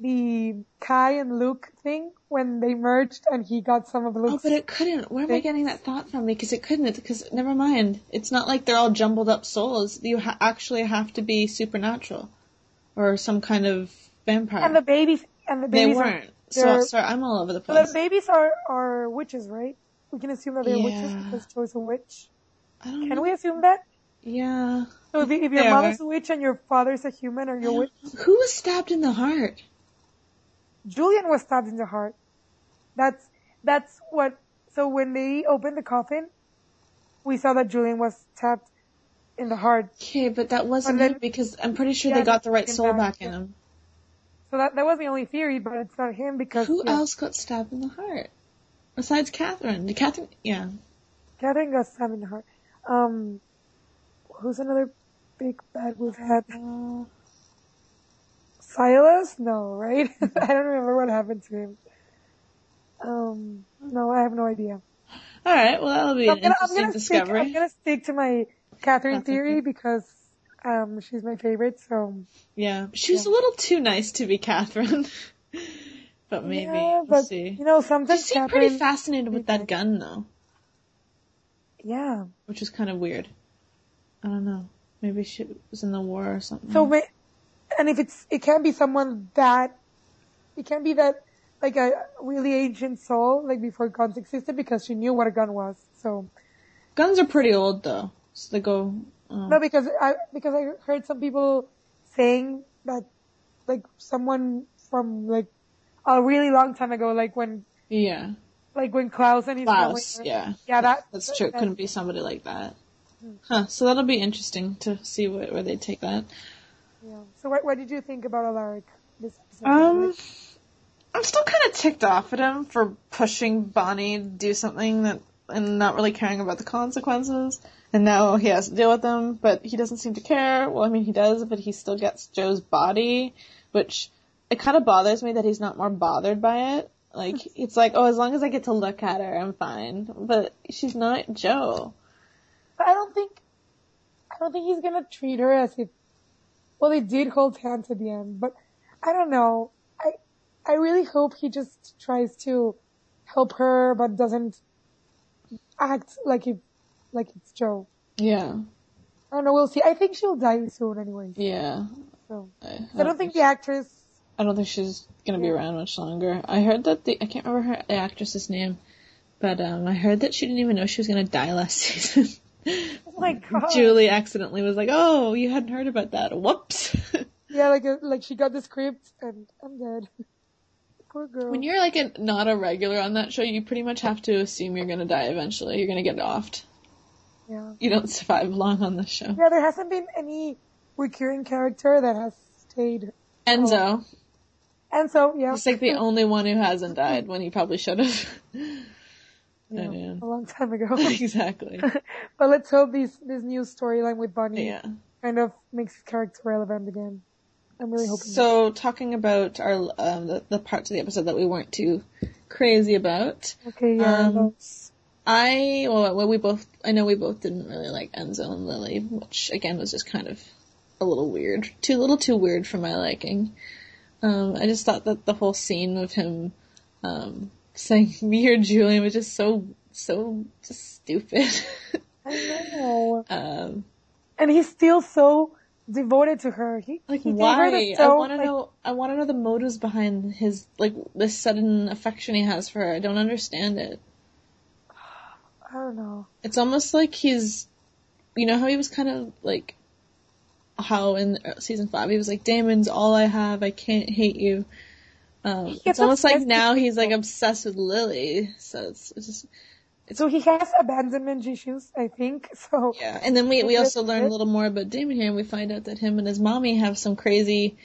[SPEAKER 8] the Kai and Luke thing when they merged and he got some of
[SPEAKER 7] oh,
[SPEAKER 8] Luke's.
[SPEAKER 7] Oh, but it couldn't. Where am I getting that thought from? Because it couldn't. Because never mind. It's not like they're all jumbled up souls. You ha- actually have to be supernatural, or some kind of vampire.
[SPEAKER 8] and the babies, and the
[SPEAKER 7] they
[SPEAKER 8] babies
[SPEAKER 7] weren't.
[SPEAKER 8] Are,
[SPEAKER 7] So sorry, I'm all over the place.
[SPEAKER 8] the babies are, are witches, right? We can assume that they're witches because Jo's a witch.
[SPEAKER 7] I don't
[SPEAKER 8] Can
[SPEAKER 7] know.
[SPEAKER 8] we assume that?
[SPEAKER 7] Yeah.
[SPEAKER 8] So if, if your
[SPEAKER 7] They
[SPEAKER 8] mother's a witch and your father's a human or you're a witch,
[SPEAKER 7] Who was stabbed in the heart?
[SPEAKER 8] Julian was stabbed in the heart. That's, that's what, so when they opened the coffin, we saw that Julian was stabbed in the heart.
[SPEAKER 7] Okay, but that wasn't
[SPEAKER 8] then-
[SPEAKER 7] him because I'm pretty sure
[SPEAKER 8] Yeah,
[SPEAKER 7] they got the right soul
[SPEAKER 8] back,
[SPEAKER 7] in him.
[SPEAKER 8] So that, that was the only theory, but it's not him because
[SPEAKER 7] Who
[SPEAKER 8] yeah,
[SPEAKER 7] else got stabbed in the heart? Besides Katherine. Did Katherine, yeah.
[SPEAKER 8] Katherine got stabbed in the heart. Um, who's another big bad we've had?
[SPEAKER 7] Uh,
[SPEAKER 8] Silas? No, right? [LAUGHS] I don't remember what happened to him. Um, no, I have no idea.
[SPEAKER 7] Alright, well that'll be
[SPEAKER 8] I'm
[SPEAKER 7] an
[SPEAKER 8] gonna, I'm
[SPEAKER 7] interesting
[SPEAKER 8] gonna stick,
[SPEAKER 7] discovery.
[SPEAKER 8] I'm gonna stick to my
[SPEAKER 7] Katherine
[SPEAKER 8] theory because, um, she's my favorite, so.
[SPEAKER 7] Yeah, she was
[SPEAKER 8] Yeah.
[SPEAKER 7] a little too nice to be Katherine. [LAUGHS] but maybe
[SPEAKER 8] yeah,
[SPEAKER 7] we'll
[SPEAKER 8] but,
[SPEAKER 7] see.
[SPEAKER 8] you know,
[SPEAKER 7] She
[SPEAKER 8] sometimes
[SPEAKER 7] seemed
[SPEAKER 8] Katherine,
[SPEAKER 7] pretty fascinated with that gun though,
[SPEAKER 8] yeah.
[SPEAKER 7] which is kind of weird. I don't know. Maybe she was in the war or something.
[SPEAKER 8] So, ma- and if it's, it can't be someone that, it can't be that, like a really ancient soul, like before guns existed, because she knew what a gun was. So,
[SPEAKER 7] guns are pretty old though. So they go. Um,
[SPEAKER 8] no, because I, because I heard some people saying that, like someone from like a really long time ago, like when,
[SPEAKER 7] yeah.
[SPEAKER 8] like when Klaus and his
[SPEAKER 7] Klaus,
[SPEAKER 8] family-
[SPEAKER 7] yeah.
[SPEAKER 8] yeah, that
[SPEAKER 7] That's true. It couldn't be somebody like that. Huh. So that'll be interesting to see where, where they take that.
[SPEAKER 8] Yeah. So what, what did you think about Alaric? This episode?
[SPEAKER 7] Um, I'm still kind of ticked off at him for pushing Bonnie to do something that and not really caring about the consequences. And now he has to deal with them, but he doesn't seem to care. Well, I mean, he does, but he still gets Jo's body, which it kind of bothers me that he's not more bothered by it. Like, [LAUGHS] it's like, oh, as long as I get to look at her, I'm fine. But she's not Jo.
[SPEAKER 8] But I don't think, I don't think he's gonna treat her as if, well, they did hold hands at the end, but I don't know. I, I really hope he just tries to help her, but doesn't act like if, like it's Jo.
[SPEAKER 7] Yeah.
[SPEAKER 8] I don't know, we'll see. I think she'll die soon anyway,
[SPEAKER 7] Yeah.
[SPEAKER 8] so.
[SPEAKER 7] I,
[SPEAKER 8] I don't think the actress,
[SPEAKER 7] I don't think she's gonna be
[SPEAKER 8] Yeah.
[SPEAKER 7] around much longer. I heard that the I can't remember her the actress's name, but um I heard that she didn't even know she was gonna die last [LAUGHS] season.
[SPEAKER 8] Oh my god.
[SPEAKER 7] Julie accidentally was like, "Oh, you hadn't heard about that. Whoops." [LAUGHS]
[SPEAKER 8] Yeah, like, a, like she got the script and I'm dead. Poor girl.
[SPEAKER 7] when you're like a, not a regular on that show, you pretty much have to assume you're gonna die eventually. You're gonna get offed.
[SPEAKER 8] yeah.
[SPEAKER 7] You don't survive long on this show.
[SPEAKER 8] Yeah, there hasn't been any recurring character that has stayed.
[SPEAKER 7] Enzo, oh.
[SPEAKER 8] And so, yeah.
[SPEAKER 7] he's like the [LAUGHS] only one who hasn't died when he probably should have. [LAUGHS]
[SPEAKER 8] Yeah, a long time ago. [LAUGHS] [LAUGHS]
[SPEAKER 7] exactly.
[SPEAKER 8] but let's hope this this new storyline with Bunny
[SPEAKER 7] Yeah.
[SPEAKER 8] kind of makes his character relevant again. I'm really hoping.
[SPEAKER 7] So talking about our um, the, the parts of the episode that we weren't too crazy about,
[SPEAKER 8] okay, yeah,
[SPEAKER 7] um, I well, well we both I know we both didn't really like Enzo and Lily, which again was just kind of a little weird, too little too weird for my liking. Um, I just thought that the whole scene of him um, saying "me or Julian" was just so so just stupid.
[SPEAKER 8] I know. [LAUGHS]
[SPEAKER 7] um,
[SPEAKER 8] And he's still so devoted to her. He
[SPEAKER 7] Like
[SPEAKER 8] he gave her the
[SPEAKER 7] why? I want to
[SPEAKER 8] like,
[SPEAKER 7] know. I want to know the motives behind his like this sudden affection he has for her. I don't understand it.
[SPEAKER 8] I don't know.
[SPEAKER 7] It's almost like he's, you know how he was kind of like, how in season five he was like, Damon's all I have. I can't hate you. Um, it's almost like now he's like obsessed with Lily. So it's, it's just
[SPEAKER 8] So he has abandonment issues, I think. [LAUGHS] So
[SPEAKER 7] yeah. And then we we also learn a little more about Damon here, and we find out that him and his mommy have some crazy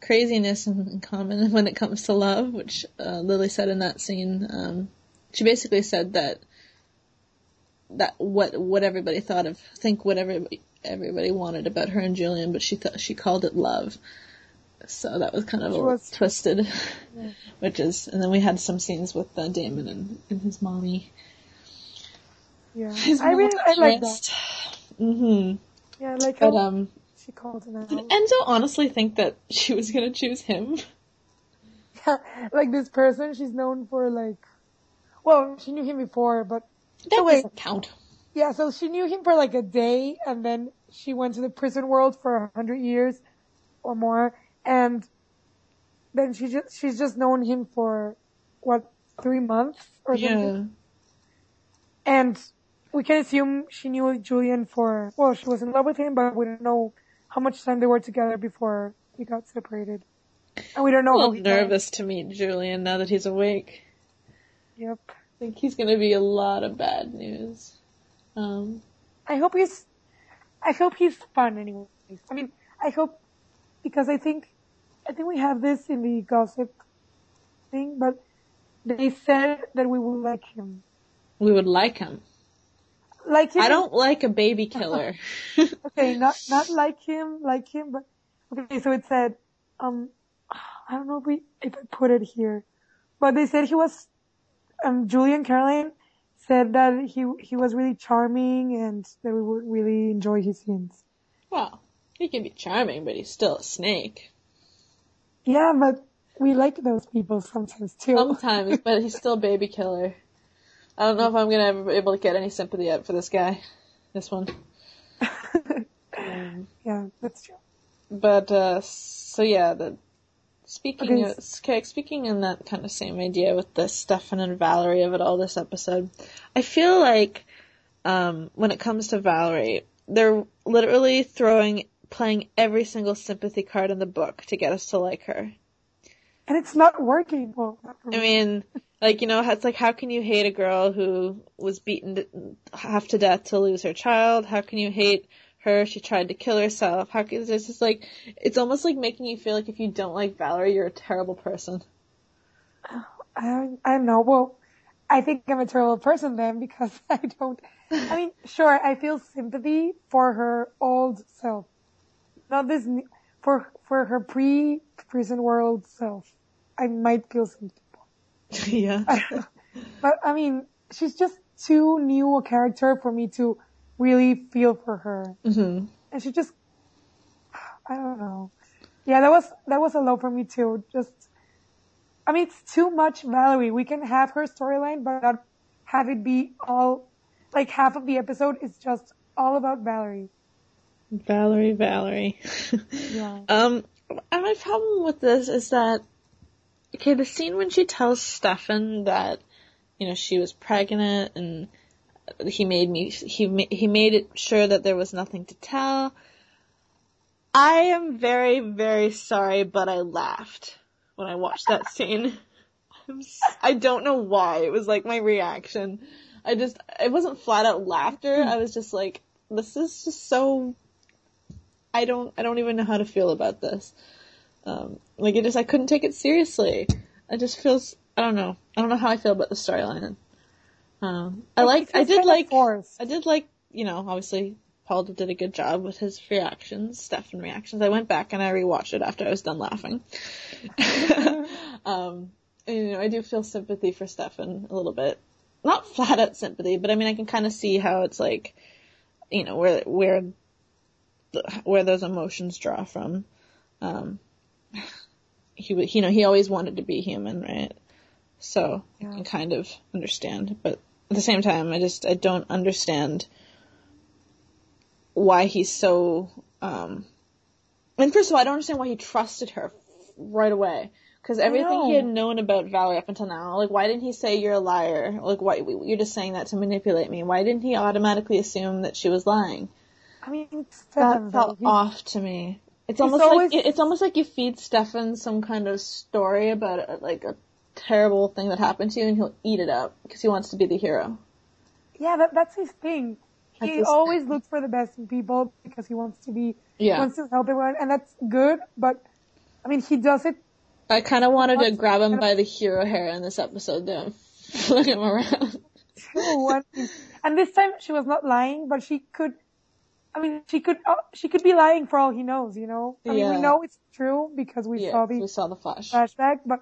[SPEAKER 7] craziness in, in common [LAUGHS] when it comes to love, which uh, Lily said in that scene. Um, she basically said that that what what everybody thought of think what everybody everybody wanted about her and Julian, but she thought she called it love. So that was kind of a
[SPEAKER 8] was-
[SPEAKER 7] twisted, [LAUGHS] which is, and then we had some scenes with uh, Damon and, and his mommy.
[SPEAKER 8] yeah,
[SPEAKER 7] His
[SPEAKER 8] I really I like that.
[SPEAKER 7] hmm
[SPEAKER 8] Yeah, like
[SPEAKER 7] But um,
[SPEAKER 8] she called him out.
[SPEAKER 7] did Enzo honestly think that [LAUGHS] she was gonna choose him?
[SPEAKER 8] Yeah, like this person, she's known for like, well, she knew him before, but
[SPEAKER 7] That
[SPEAKER 8] wait.
[SPEAKER 7] doesn't count.
[SPEAKER 8] yeah, so she knew him for like a day, and then she went to the prison world for a hundred years or more, and then she just she's just known him for what three months or something,
[SPEAKER 7] Yeah.
[SPEAKER 8] and we can assume she knew Julian for well, she was in love with him, but we don't know how much time they were together before they got separated, and we don't know
[SPEAKER 7] I'm a
[SPEAKER 8] how
[SPEAKER 7] little
[SPEAKER 8] he died.
[SPEAKER 7] nervous to meet Julian now that he's awake.
[SPEAKER 8] Yep.
[SPEAKER 7] I think he's gonna be a lot of bad news. Um,
[SPEAKER 8] I hope he's, I hope he's fun anyway. I mean, I hope, because I think, I think we have this in the gossip thing, but they said that we would like him.
[SPEAKER 7] we would like him.
[SPEAKER 8] Like him.
[SPEAKER 7] I don't like a baby killer. [LAUGHS]
[SPEAKER 8] Okay, not, not like him, like him, but, okay, so it said, um, I don't know if we, if I put it here, but they said he was, um, Julian Caroline said that he, he was really charming and that we would really enjoy his scenes.
[SPEAKER 7] well, he can be charming, but he's still a snake.
[SPEAKER 8] Yeah, but we like those people sometimes too.
[SPEAKER 7] Sometimes, but he's still a baby killer. I don't know if I'm gonna ever be able to get any sympathy out for this guy. This one. Um, [LAUGHS]
[SPEAKER 8] Yeah, that's true.
[SPEAKER 7] but uh, so yeah, the speaking
[SPEAKER 8] Okay.
[SPEAKER 7] of okay, speaking in that kind of same idea with the Stefan and Valerie of it all this episode, I feel like um, when it comes to Valerie, they're literally throwing playing every single sympathy card in the book to get us to like her.
[SPEAKER 8] And it's not working. Well, not
[SPEAKER 7] I mean, like you know, it's like how can you hate a girl who was beaten half to death to lose her child? How can you hate her? She tried to kill herself. How can it's just like it's almost like making you feel like if you don't like Valerie, you're a terrible person.
[SPEAKER 8] I, I don't know. Well, I think I'm a terrible person then because [LAUGHS] I don't. I mean, sure, I feel sympathy for her old self, not this for for her pre-prison world self. I might feel people. [LAUGHS]
[SPEAKER 7] yeah. [LAUGHS]
[SPEAKER 8] but I mean, she's just too new a character for me to really feel for her,
[SPEAKER 7] hmm
[SPEAKER 8] and she just, I don't know. Yeah, that was that was a low for me too. Just, I mean, it's too much Valerie. We can have her storyline, but not have it be all like half of the episode is just all about Valerie.
[SPEAKER 7] Valerie, Valerie.
[SPEAKER 8] Yeah. [LAUGHS]
[SPEAKER 7] Um, and my problem with this is that, okay, the scene when she tells Stefan that, you know, she was pregnant and he made me, he, he made it sure that there was nothing to tell. I am very, very sorry, but I laughed when I watched that [LAUGHS] scene. I'm s- I don't know why. It was like my reaction. I just, it wasn't flat out laughter. I was just like, this is just so I don't I don't even know how to feel about this. Um, like it just I couldn't take it seriously. It just feels I don't know I don't know how I feel about the storyline. Um, I like I did like
[SPEAKER 8] forced.
[SPEAKER 7] I did like you know obviously Paul did a good job with his reactions, Stefan reactions. I went back and I rewatched it after I was done laughing. [LAUGHS] um, and, you know I do feel sympathy for Stefan a little bit, not flat out sympathy, but I mean I can kind of see how it's like you know where where where those emotions draw from. Um, he you know, he always wanted to be human, right? So I can kind of understand, but at the same time, I just I don't understand why he's so. Um, and first of all, I don't understand why he trusted her right away. Because everything he had known about Valerie up until now, like, why didn't he say you're a liar? Like, why you're just saying that to manipulate me? Why didn't he automatically assume that she was lying?
[SPEAKER 8] I mean,
[SPEAKER 7] that felt
[SPEAKER 8] though.
[SPEAKER 7] off to me. It's almost
[SPEAKER 8] always-
[SPEAKER 7] like it's almost like you feed Stefan some kind of story about a, like a terrible thing that happened to you, and he'll eat it up because he wants to be the hero.
[SPEAKER 8] Yeah, that, that's his thing.
[SPEAKER 7] That's
[SPEAKER 8] He always looks for the best in people because he wants to be,
[SPEAKER 7] Yeah.
[SPEAKER 8] wants to help everyone, and that's good. But I mean, he does it.
[SPEAKER 7] I kind of wanted to grab him by the hero hair in this episode, though. [LAUGHS] Look him around.
[SPEAKER 8] and this time she was not lying, but she could. I mean, she could. Uh, she could be lying for all he knows. You know. I mean, we know it's true because we
[SPEAKER 7] yeah,
[SPEAKER 8] saw the
[SPEAKER 7] we saw the flash.
[SPEAKER 8] flashback, but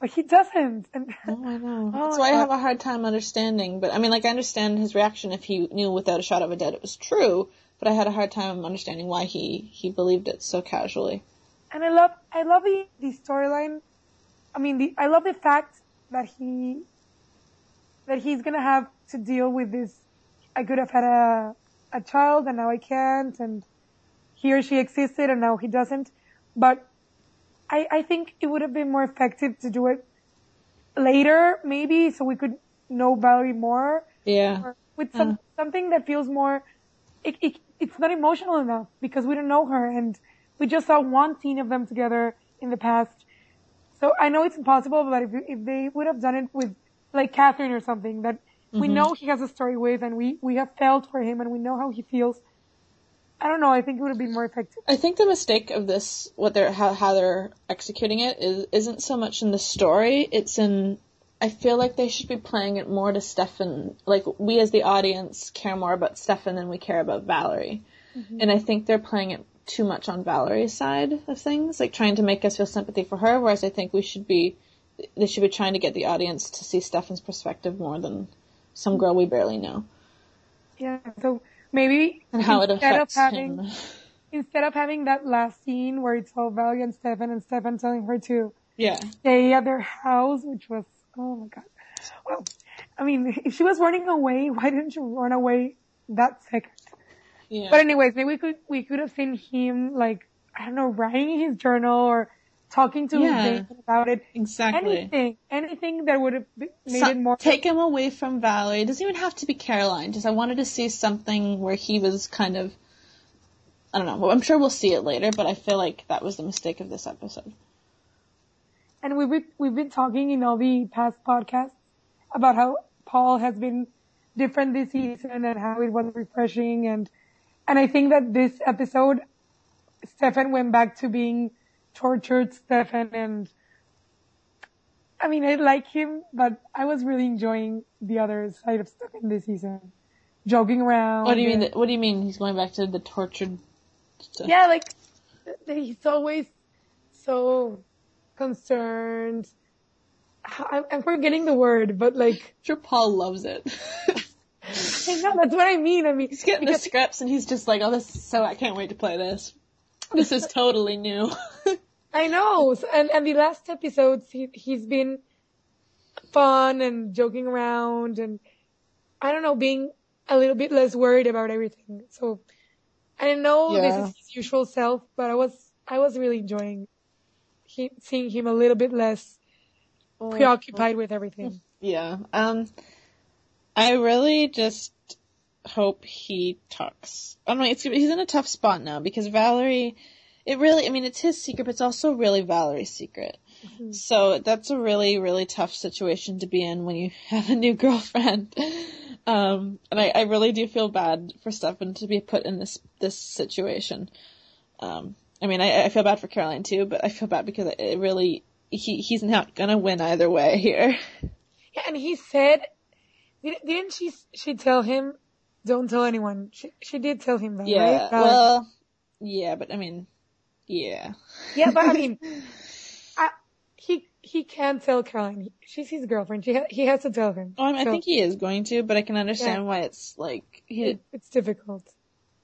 [SPEAKER 8] but he doesn't. And [LAUGHS]
[SPEAKER 7] Oh, I know.
[SPEAKER 8] Oh,
[SPEAKER 7] That's why I have a hard time understanding. But I mean, like, I understand his reaction if he knew without a shot of a doubt it was true. But I had a hard time understanding why he he believed it so casually.
[SPEAKER 8] and I love I love the the storyline. I mean, the I love the fact that he that he's gonna have to deal with this. I could have had a a child and now I can't, and he or she existed and now he doesn't. But I I think it would have been more effective to do it later, maybe, so we could know Valerie more
[SPEAKER 7] Yeah.
[SPEAKER 8] or with some uh-huh. something that feels more it, it it's not emotional enough because we don't know her and we just saw one scene of them together in the past. So I know it's impossible, but if if they would have done it with like Katherine or something that we mm-hmm. know he has a story with and we we have felt for him and we know how he feels. I don't know. I think it would have been more effective.
[SPEAKER 7] I think the mistake of this, what they're how, how they're executing it, is isn't so much in the story. It's in. I feel like they should be playing it more to Stefan. Like we as the audience care more about Stefan than we care about Valerie, mm-hmm. and I think they're playing it too much on Valerie's side of things, like trying to make us feel sympathy for her. Whereas I think we should be, they should be trying to get the audience to see Stefan's perspective more than some girl we barely know
[SPEAKER 8] Yeah. So maybe
[SPEAKER 7] and how it
[SPEAKER 8] instead of
[SPEAKER 7] affects
[SPEAKER 8] having
[SPEAKER 7] him.
[SPEAKER 8] instead of having that last scene where it's all Valerie and Stefan and Stefan telling her to
[SPEAKER 7] Yeah.
[SPEAKER 8] stay at their house, which was, oh my god. Well, I mean, if she was running away, why didn't you run away that second?
[SPEAKER 7] Yeah.
[SPEAKER 8] But anyways, maybe we could we could have seen him like I don't know writing his journal or talking to
[SPEAKER 7] Yeah.
[SPEAKER 8] Damon about it.
[SPEAKER 7] exactly.
[SPEAKER 8] Anything, anything that would have made
[SPEAKER 7] So-
[SPEAKER 8] it more.
[SPEAKER 7] take him away from Valerie. It doesn't even have to be Caroline. Just I wanted to see something where he was kind of. I don't know. Well, I'm sure we'll see it later, but I feel like that was the mistake of this episode.
[SPEAKER 8] And we've been, we've been talking in all the past podcasts about how Paul has been different this season and how it was refreshing and, and I think that this episode, Stefan went back to being tortured Stefan and I mean, I like him, but I was really enjoying the other side of Stefan this season. Joking around.
[SPEAKER 7] What do you mean?
[SPEAKER 8] and-
[SPEAKER 7] What do you mean? He's going back to the tortured stuff?
[SPEAKER 8] yeah, like he's always so concerned. I'm, I'm forgetting the word, but like,
[SPEAKER 7] sure Paul loves it. [LAUGHS]
[SPEAKER 8] I know, that's what I mean. I mean,
[SPEAKER 7] he's getting the scripts and he's just like, "Oh, this is so I can't wait to play this. This is totally new." [LAUGHS]
[SPEAKER 8] I know. And and the last episodes, he he's been fun and joking around, and I don't know, being a little bit less worried about everything. So I know
[SPEAKER 7] Yeah.
[SPEAKER 8] this is his usual self, but I was I was really enjoying he, seeing him a little bit less preoccupied with everything.
[SPEAKER 7] Yeah. Um, I really just hope he talks. I don't know. It's he's in a tough spot now because Valerie. It really. I mean, it's his secret, but it's also really Valerie's secret. So that's a really, really tough situation to be in when you [LAUGHS] have a new girlfriend. Um, and I, I really do feel bad for Stefan to be put in this this situation. Um, I mean, I, I feel bad for Caroline too, but I feel bad because it really he he's not gonna win either way here.
[SPEAKER 8] Yeah, and he said, didn't didn't she she tell him, don't tell anyone? She she did tell him that,
[SPEAKER 7] Yeah.
[SPEAKER 8] right? That-
[SPEAKER 7] Well, yeah, but I mean, yeah.
[SPEAKER 8] yeah, but I mean, [LAUGHS] I, he he can't tell Caroline. He- She's his girlfriend. She ha- he has to tell him.
[SPEAKER 7] Well, I, mean, I think he is going to, but I can understand
[SPEAKER 8] Yeah.
[SPEAKER 7] why it's like he,
[SPEAKER 8] it, it's difficult.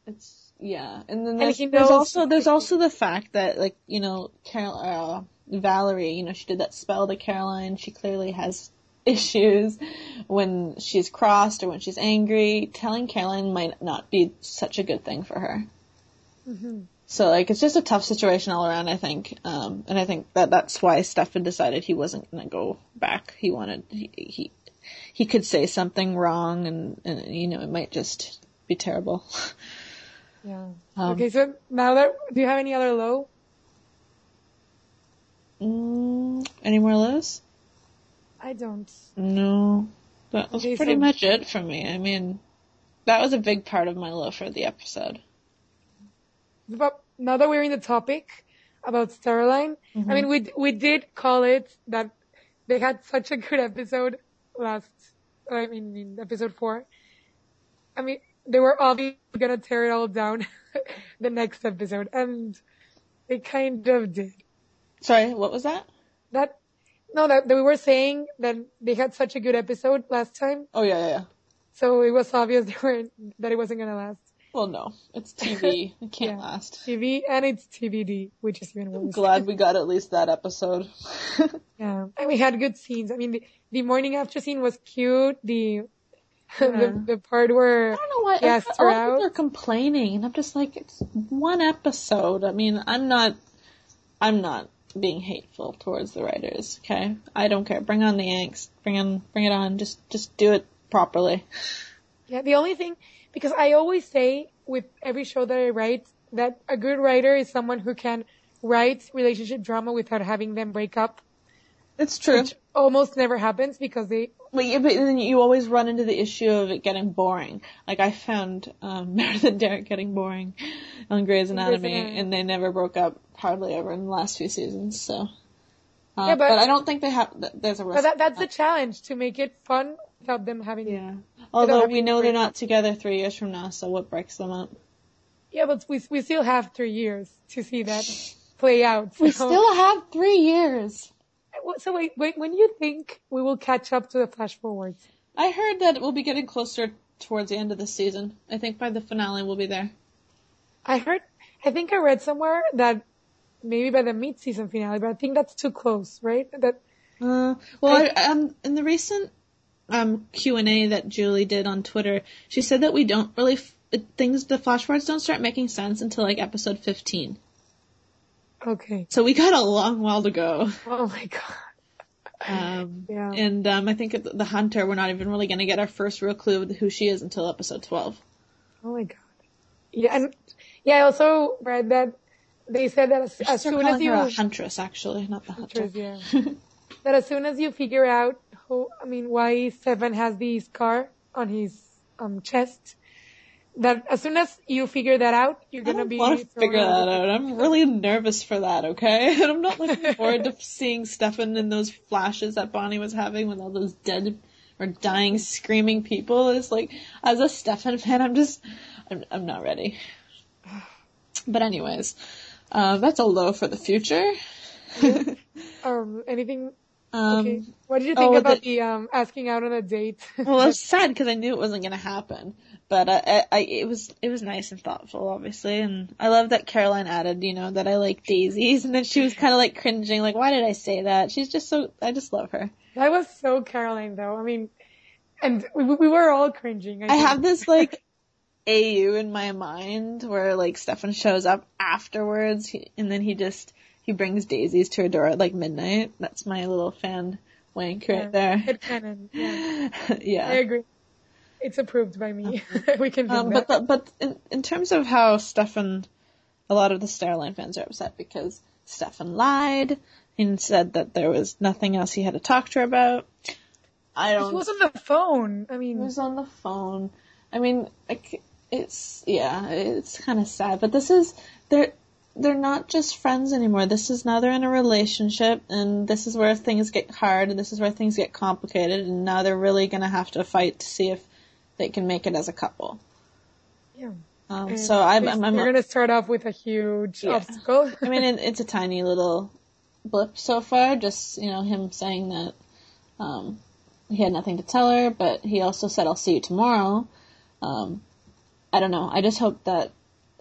[SPEAKER 7] it's yeah. And then
[SPEAKER 8] And
[SPEAKER 7] there's,
[SPEAKER 8] he
[SPEAKER 7] there's also there's also the fact that like you know Carol uh, Valerie, you know, she did that spell to Caroline. She clearly has [LAUGHS] issues when she's crossed or when she's angry. Telling Caroline might not be such a good thing for her. So like it's just a tough situation all around, I think. Um, and I think that that's why Stefan decided he wasn't gonna go back. He wanted he he, he could say something wrong, and, and you know it might just be terrible. [LAUGHS]
[SPEAKER 8] Yeah.
[SPEAKER 7] Um,
[SPEAKER 8] okay, so now that do you have any other low?
[SPEAKER 7] Mm, any more lows?
[SPEAKER 8] I don't.
[SPEAKER 7] No, that was
[SPEAKER 8] Okay,
[SPEAKER 7] pretty
[SPEAKER 8] so-
[SPEAKER 7] much it for me. I mean, that was a big part of my low for the episode.
[SPEAKER 8] But now that we're in the topic about Steroline, I mm-hmm. mean, we we did call it that they had such a good episode last. I mean, in episode four. I mean, they were obviously gonna tear it all down [LAUGHS] the next episode, and they kind of did.
[SPEAKER 7] Sorry, what was that?
[SPEAKER 8] That no, that, that we were saying that they had such a good episode last time,
[SPEAKER 7] Oh yeah, yeah. yeah.
[SPEAKER 8] so it was obvious [LAUGHS] they were that it wasn't gonna last.
[SPEAKER 7] Well, no, it's [LAUGHS] TV. It can't
[SPEAKER 8] Yeah.
[SPEAKER 7] last.
[SPEAKER 8] TV and it's TVD, which is even worse.
[SPEAKER 7] Glad we got at least that episode. [LAUGHS]
[SPEAKER 8] Yeah, and we had good scenes. I mean, the, the morning after scene was cute. The [LAUGHS] the, the part where
[SPEAKER 7] I don't know why
[SPEAKER 8] he asked
[SPEAKER 7] all
[SPEAKER 8] her
[SPEAKER 7] people
[SPEAKER 8] out.
[SPEAKER 7] are complaining, and I'm just like, it's one episode. I mean, I'm not, I'm not being hateful towards the writers. Okay, I don't care. Bring on the angst. Bring on, bring it on. Just, just do it properly.
[SPEAKER 8] Yeah, the only thing because I always say with every show that I write that a good writer is someone who can write relationship drama without having them break up,
[SPEAKER 7] It's true.
[SPEAKER 8] which almost never happens because they
[SPEAKER 7] But, yeah, but then you always run into the issue of it getting boring. Like I found um, [LAUGHS] Meredith and Derek getting boring on Grey's Anatomy,
[SPEAKER 8] Anatomy.
[SPEAKER 7] and they never broke up hardly ever in the last few seasons. So, uh,
[SPEAKER 8] Yeah,
[SPEAKER 7] but,
[SPEAKER 8] but-
[SPEAKER 7] I don't think they have. There's a risk.
[SPEAKER 8] but that, that's the challenge to make it fun without them having
[SPEAKER 7] yeah. Although we know they're not together three years from now, so what breaks them up?
[SPEAKER 8] Yeah, but we we still have three years to see that play out.
[SPEAKER 7] We still have three years.
[SPEAKER 8] So wait, wait, when you think we will catch up to the flash forwards?
[SPEAKER 7] I heard that we'll be getting closer towards the end of the season. I think by the finale we'll be there.
[SPEAKER 8] I heard, I think I read somewhere that maybe by the mid-season finale, but I think that's too close, right? That
[SPEAKER 7] Uh, well, I, um, in the recent um Q and A that Julie did on Twitter, she said that we don't really f- things the flash forwards don't start making sense until like episode 15.
[SPEAKER 8] Okay.
[SPEAKER 7] So we got a long while to go.
[SPEAKER 8] Oh my god.
[SPEAKER 7] Um,
[SPEAKER 8] Yeah.
[SPEAKER 7] And um, I think the hunter, we're not even really going to get our first real clue of who she is until episode 12.
[SPEAKER 8] Oh my god. Yeah, and yeah, I also read that they said that as, as soon as you
[SPEAKER 7] huntress, actually, not the hunter.
[SPEAKER 8] Huntress, yeah. [LAUGHS] that as soon as you figure out I mean, why Stefan has the scar on his um chest, that as soon as you figure that out, you're gonna
[SPEAKER 7] don't
[SPEAKER 8] be
[SPEAKER 7] want to figure
[SPEAKER 8] out
[SPEAKER 7] that out. I'm really nervous for that, okay? [LAUGHS] And I'm not looking [LAUGHS] forward to seeing Stefan in those flashes that Bonnie was having with all those dead or dying screaming people. It's like, as a Stefan fan, I'm just, I'm, I'm not ready. But anyways, uh, that's a low for the future. [LAUGHS]
[SPEAKER 8] Um, anything?
[SPEAKER 7] Um,
[SPEAKER 8] Okay. What did you
[SPEAKER 7] oh,
[SPEAKER 8] think
[SPEAKER 7] with
[SPEAKER 8] about
[SPEAKER 7] the-
[SPEAKER 8] the um asking out on a date? [LAUGHS]
[SPEAKER 7] well, [LAUGHS] I was sad because I knew it wasn't going to happen, but uh, I, I, it was it was nice and thoughtful, obviously, and I love that Caroline added, you know, that I like daisies, [LAUGHS] and then she was kind of like cringing, like, why did I say that? She's just so, I just love her.
[SPEAKER 8] that was so Caroline, though. I mean, and we, we were all cringing. I,
[SPEAKER 7] I have this like AU in my mind where like Stefan shows up afterwards, he, and then he just he brings daisies to her door at like midnight. That's my little fan wink
[SPEAKER 8] Yeah.
[SPEAKER 7] right there.
[SPEAKER 8] Headcanon. [LAUGHS] Yeah, I agree. It's approved by me. [LAUGHS] we can do
[SPEAKER 7] Um,
[SPEAKER 8] that.
[SPEAKER 7] but the, but in, in terms of how Stefan, a lot of the Steroline fans are upset because Stefan lied and said that there was nothing else he had to talk to her about. I don't.
[SPEAKER 8] was on the phone. I mean.
[SPEAKER 7] He was on the phone. I mean, like, it's yeah, it's kind of sad. But this is they're they're not just friends anymore. This is now they're in a relationship, and this is where things get hard, and this is where things get complicated, and now they're really gonna have to fight to see if they can make it as a couple.
[SPEAKER 8] yeah.
[SPEAKER 7] Um, so I'm, I'm, I'm
[SPEAKER 8] They're gonna start off with a huge
[SPEAKER 7] Yeah.
[SPEAKER 8] obstacle.
[SPEAKER 7] I mean, it, it's a tiny little blip so far. Just you know, him saying that um, he had nothing to tell her, but he also said, "I'll see you tomorrow." Um, I don't know. I just hope that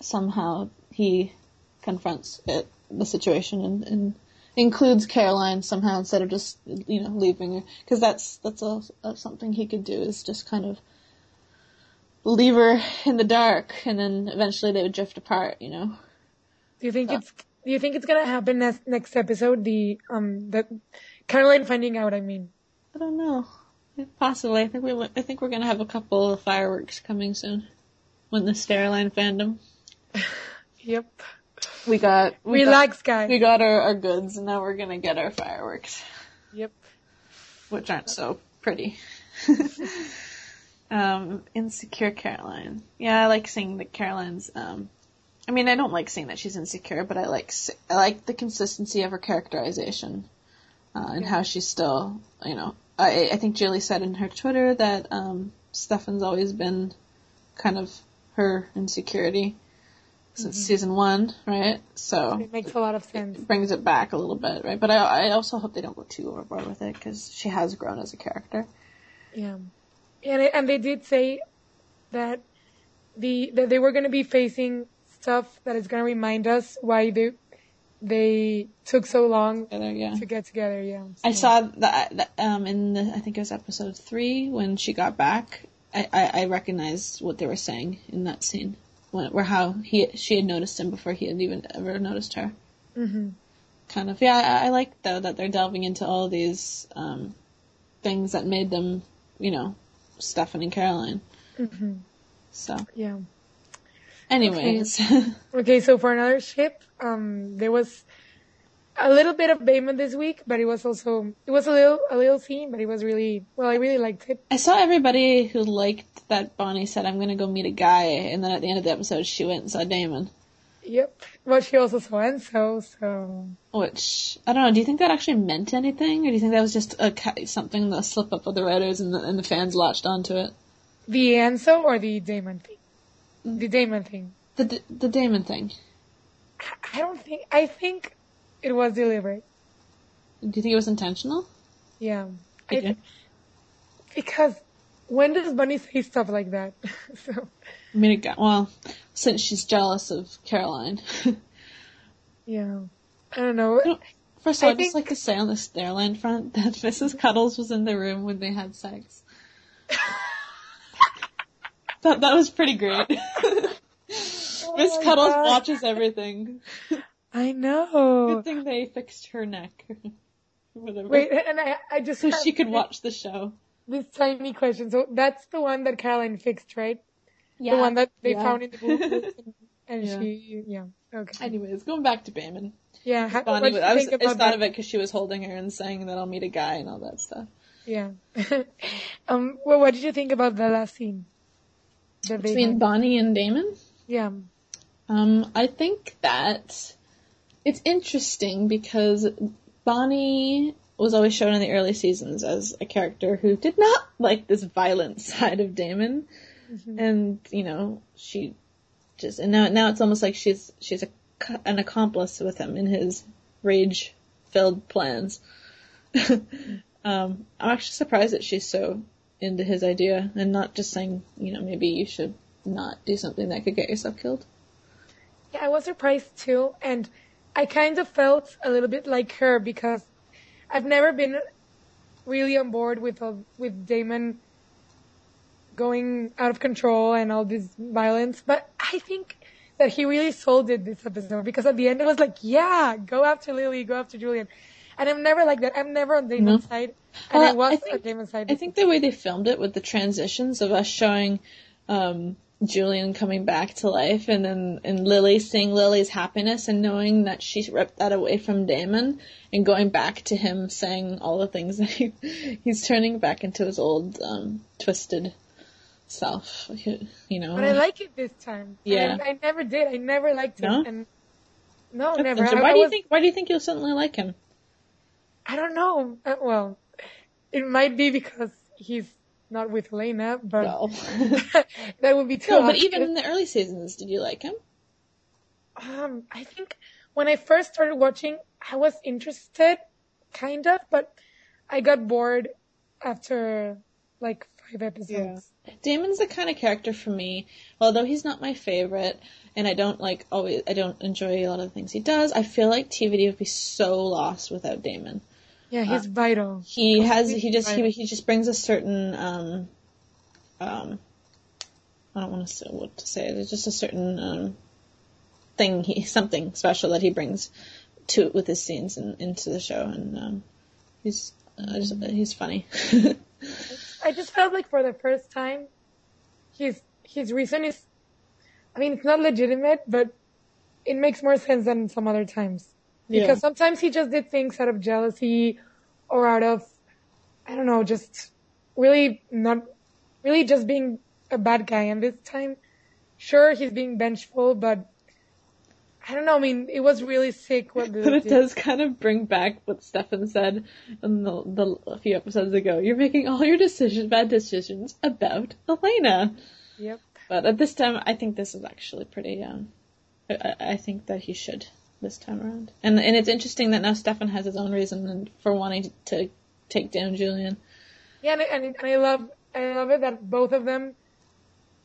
[SPEAKER 7] somehow he confronts it, the situation and, and includes Caroline somehow instead of just you know leaving her because that's that's a, a, something he could do is just kind of leave her in the dark and then eventually they would drift apart. You know.
[SPEAKER 8] Do you think it's do you think it's gonna happen next next episode? The um the Caroline finding out. I mean,
[SPEAKER 7] I don't know. Possibly. I think we. I think we're gonna have a couple of fireworks coming soon. When the Steroline fandom. [LAUGHS]
[SPEAKER 8] yep.
[SPEAKER 7] We got. We
[SPEAKER 8] Relax,
[SPEAKER 7] got,
[SPEAKER 8] guys.
[SPEAKER 7] We got our, our goods, and now we're gonna get our fireworks,
[SPEAKER 8] Yep.
[SPEAKER 7] which aren't so pretty. [LAUGHS] um, insecure Caroline. Yeah, I like seeing that Caroline's. Um, I mean, I don't like seeing that she's insecure, but I like I like the consistency of her characterization, uh, and how she's still, you know. I I think Julie said in her Twitter that um, Stefan's always been kind of her insecurity since season one, right? So
[SPEAKER 8] It makes a lot of sense.
[SPEAKER 7] it brings it back a little bit, right? But I I also hope they don't go too overboard with it because she has grown as a character.
[SPEAKER 8] Yeah. And it, and they did say that the that they were going to be facing stuff that is going to remind us why they they took so long
[SPEAKER 7] Together, yeah.
[SPEAKER 8] to get together. Yeah.
[SPEAKER 7] I saw that, that um in the I think it was episode three when she got back. I, I, I recognized what they were saying in that scene, when, where how he she had noticed him before he had even ever noticed her.
[SPEAKER 8] Mhm.
[SPEAKER 7] Kind of yeah. I, I like though that they're delving into all these um things that made them you know Stefan and Caroline.
[SPEAKER 8] Mhm.
[SPEAKER 7] So
[SPEAKER 8] Yeah.
[SPEAKER 7] anyways, [LAUGHS]
[SPEAKER 8] Okay, so for another ship, um, there was a little bit of Bamon this week, but it was also it was a little a little scene, but it was really well. I really liked it.
[SPEAKER 7] I saw everybody who liked that Bonnie said I'm gonna go meet a guy, and then at the end of the episode she went and saw Damon.
[SPEAKER 8] Yep. But she also saw Enzo, so
[SPEAKER 7] Which I don't know. Do you think that actually meant anything, or do you think that was just a something the slip up of the writers and the, and the fans latched onto it?
[SPEAKER 8] the Enzo or the Damon thing. The Damon thing.
[SPEAKER 7] The the Damon thing.
[SPEAKER 8] I don't think. I think it was deliberate.
[SPEAKER 7] Do you think it was intentional?
[SPEAKER 8] Yeah. Because when does Bonnie say stuff like that? [LAUGHS] so
[SPEAKER 7] I mean, it got, well, since she's jealous of Caroline. [LAUGHS]
[SPEAKER 8] yeah. I don't know.
[SPEAKER 7] First of all,
[SPEAKER 8] I
[SPEAKER 7] I'd just
[SPEAKER 8] think-
[SPEAKER 7] like to say on the Steroline front [LAUGHS] that Mrs. Cuddles was in the room when they had sex. That that was pretty great. Oh Miss
[SPEAKER 8] my
[SPEAKER 7] Cuddles
[SPEAKER 8] God.
[SPEAKER 7] watches everything.
[SPEAKER 8] I know.
[SPEAKER 7] Good thing they fixed her neck. [LAUGHS] Whatever.
[SPEAKER 8] Wait, and I, I just
[SPEAKER 7] so she could watch the show.
[SPEAKER 8] this tiny question. So that's the one that Caroline fixed, right?
[SPEAKER 7] Yeah.
[SPEAKER 8] The one that they
[SPEAKER 7] Yeah.
[SPEAKER 8] found in the book, and, [LAUGHS] and
[SPEAKER 7] Yeah.
[SPEAKER 8] she, yeah, okay,
[SPEAKER 7] Anyways, going back to Bamon.
[SPEAKER 8] yeah. How,
[SPEAKER 7] Bonnie, I, was, I just thought
[SPEAKER 8] that?
[SPEAKER 7] of it because she was holding her and saying that I'll meet a guy and all that stuff.
[SPEAKER 8] Yeah. [LAUGHS] um. Well, what did you think about the last scene? They
[SPEAKER 7] Between? Bonnie and Damon?
[SPEAKER 8] yeah.
[SPEAKER 7] Um, I think that it's interesting because Bonnie was always shown in the early seasons as a character who did not like this violent [LAUGHS] side of Damon, and you know she just and now now it's almost like she's she's a, an accomplice with him in his rage filled plans. [LAUGHS] um, I'm actually surprised that she's so into his idea and not just saying you know maybe you should not do something that could get yourself killed.
[SPEAKER 8] Yeah, I was surprised too, and I kind of felt a little bit like her because I've never been really on board with uh, with Damon going out of control and all this violence, but I think that he really sold it this episode because at the end it was like, yeah, go after Lily, go after Julian, and I'm never like that. I'm never on Damon's side, and
[SPEAKER 7] Well,
[SPEAKER 8] I was
[SPEAKER 7] I think-
[SPEAKER 8] on Damon's side.
[SPEAKER 7] I think the way they filmed it with the transitions of us showing um, Julian coming back to life and then and Lily seeing Lily's happiness and knowing that she ripped that away from Damon and going back to him saying all the things [LAUGHS] that he, he's turning back into his old um, twisted self. You know.
[SPEAKER 8] But I like it this time.
[SPEAKER 7] Yeah.
[SPEAKER 8] I, I never did. I never liked him.
[SPEAKER 7] No?
[SPEAKER 8] And no,
[SPEAKER 7] That's
[SPEAKER 8] never. I-
[SPEAKER 7] Why
[SPEAKER 8] I
[SPEAKER 7] do you
[SPEAKER 8] was-
[SPEAKER 7] think? Why do you think you'll suddenly like him?
[SPEAKER 8] I don't know. Uh, well, it might be because he's not with Lena, but
[SPEAKER 7] Well, [LAUGHS]
[SPEAKER 8] that would be too.
[SPEAKER 7] no, but even in the early seasons, did you like him?
[SPEAKER 8] um, I think when I first started watching, I was interested, kind of, but I got bored after like five episodes.
[SPEAKER 7] Damon's the kind of character for me, although he's not my favorite, and I don't like always, I don't enjoy a lot of the things he does. I feel like TVD would be so lost without Damon.
[SPEAKER 8] Yeah, he's
[SPEAKER 7] Uh,
[SPEAKER 8] vital.
[SPEAKER 7] He has, he just, he, he just brings a certain, um, um, I don't want to say what to say. There's just a certain um, thing, he [LAUGHS] something special that he brings to with his scenes and into the show, and um, he's, uh, just, he's funny. [LAUGHS]
[SPEAKER 8] I just felt like for the first time, his his reason is, I mean, it's not legitimate, but it makes more sense than some other times.
[SPEAKER 7] Yeah.
[SPEAKER 8] Because sometimes he just did things out of jealousy or out of, I don't know, just really not, really just being a bad guy. And this time, sure, he's being vengeful, but I don't know. I mean, it was really sick what [LAUGHS]
[SPEAKER 7] But it
[SPEAKER 8] did.
[SPEAKER 7] does kind of bring back what Stefan said in the, the a few episodes ago. You're making all your decisions, bad decisions, about Elena.
[SPEAKER 8] Yep.
[SPEAKER 7] But at this time, I think this is actually pretty. Um, I, I think that he should this time around. And and it's interesting that now Stefan has his own reason for wanting to take down Julian.
[SPEAKER 8] Yeah, and, and, and I love I love it that both of them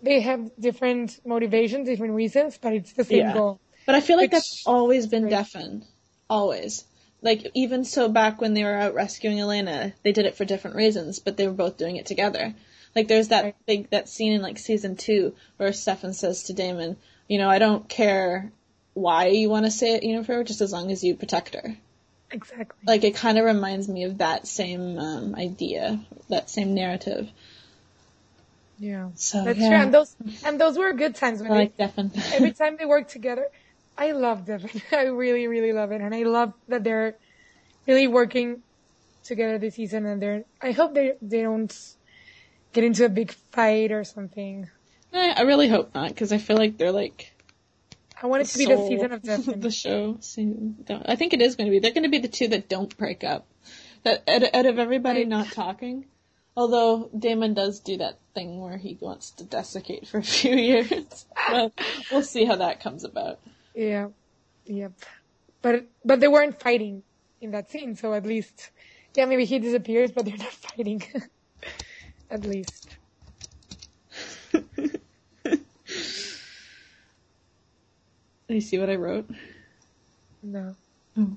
[SPEAKER 8] they have different motivations, different reasons, but it's the same
[SPEAKER 7] Yeah.
[SPEAKER 8] goal.
[SPEAKER 7] But I feel like
[SPEAKER 8] Which-
[SPEAKER 7] that's always been. Stefan. Always. Like, even so back when they were out rescuing Elena, they did it for different reasons, but they were both doing it together. Like, there's that
[SPEAKER 8] Right.
[SPEAKER 7] big, that scene in like season two where Stefan says to Damon, you know, I don't care why you want to say it, you know, for just as long as you protect her.
[SPEAKER 8] Exactly.
[SPEAKER 7] Like, it kind of reminds me of that same, um, idea, that same narrative.
[SPEAKER 8] yeah.
[SPEAKER 7] So,
[SPEAKER 8] That's
[SPEAKER 7] yeah.
[SPEAKER 8] true. And those and those were good times when
[SPEAKER 7] I
[SPEAKER 8] they,
[SPEAKER 7] like Stefan. [LAUGHS]
[SPEAKER 8] every time they work together. I love Devin. [LAUGHS] I really, really love it. And I love that they're really working together this season and they're I hope they they don't get into a big fight or something.
[SPEAKER 7] I, I really hope not, because I feel like they're like,
[SPEAKER 8] I want it to be the season of [LAUGHS]
[SPEAKER 7] the show. season- I think it is going to be. They're going to be the two that don't break up. That out, out of everybody
[SPEAKER 8] Right.
[SPEAKER 7] not talking. Although Damon does do that thing where he wants to desiccate for a few [LAUGHS] years, but we'll see how that comes about.
[SPEAKER 8] Yeah. Yep. But but they weren't fighting in that scene, so at least yeah, maybe he disappears, but they're not fighting. [LAUGHS] at least.
[SPEAKER 7] You see what I wrote?
[SPEAKER 8] No.
[SPEAKER 7] Hmm.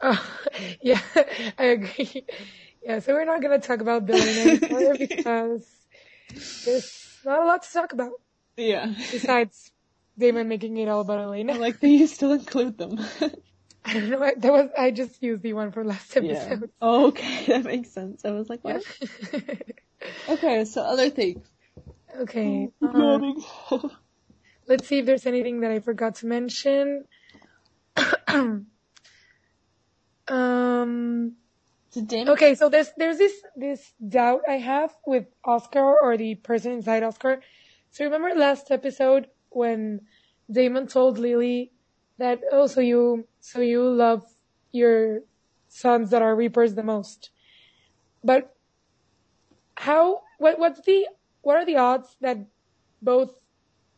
[SPEAKER 8] Oh, [LAUGHS] yeah, I agree. Yeah, so we're not gonna talk about Billy anymore [LAUGHS] because there's not a lot to talk about
[SPEAKER 7] Yeah.
[SPEAKER 8] besides Damon making it all about Elena.
[SPEAKER 7] like they used to include them. [LAUGHS]
[SPEAKER 8] I don't know. That was I just used the one from last
[SPEAKER 7] yeah.
[SPEAKER 8] episode.
[SPEAKER 7] Oh, okay, that makes sense. I was like, what? Okay, so other things.
[SPEAKER 8] okay. um, let's see if there's anything that I forgot to mention. [COUGHS] um. Okay, so there's there's this this doubt I have with Oscar or the person inside Oscar. So remember last episode when Damon told Lily that oh so you so you love your sons that are reapers the most. But how what what's the what are the odds that both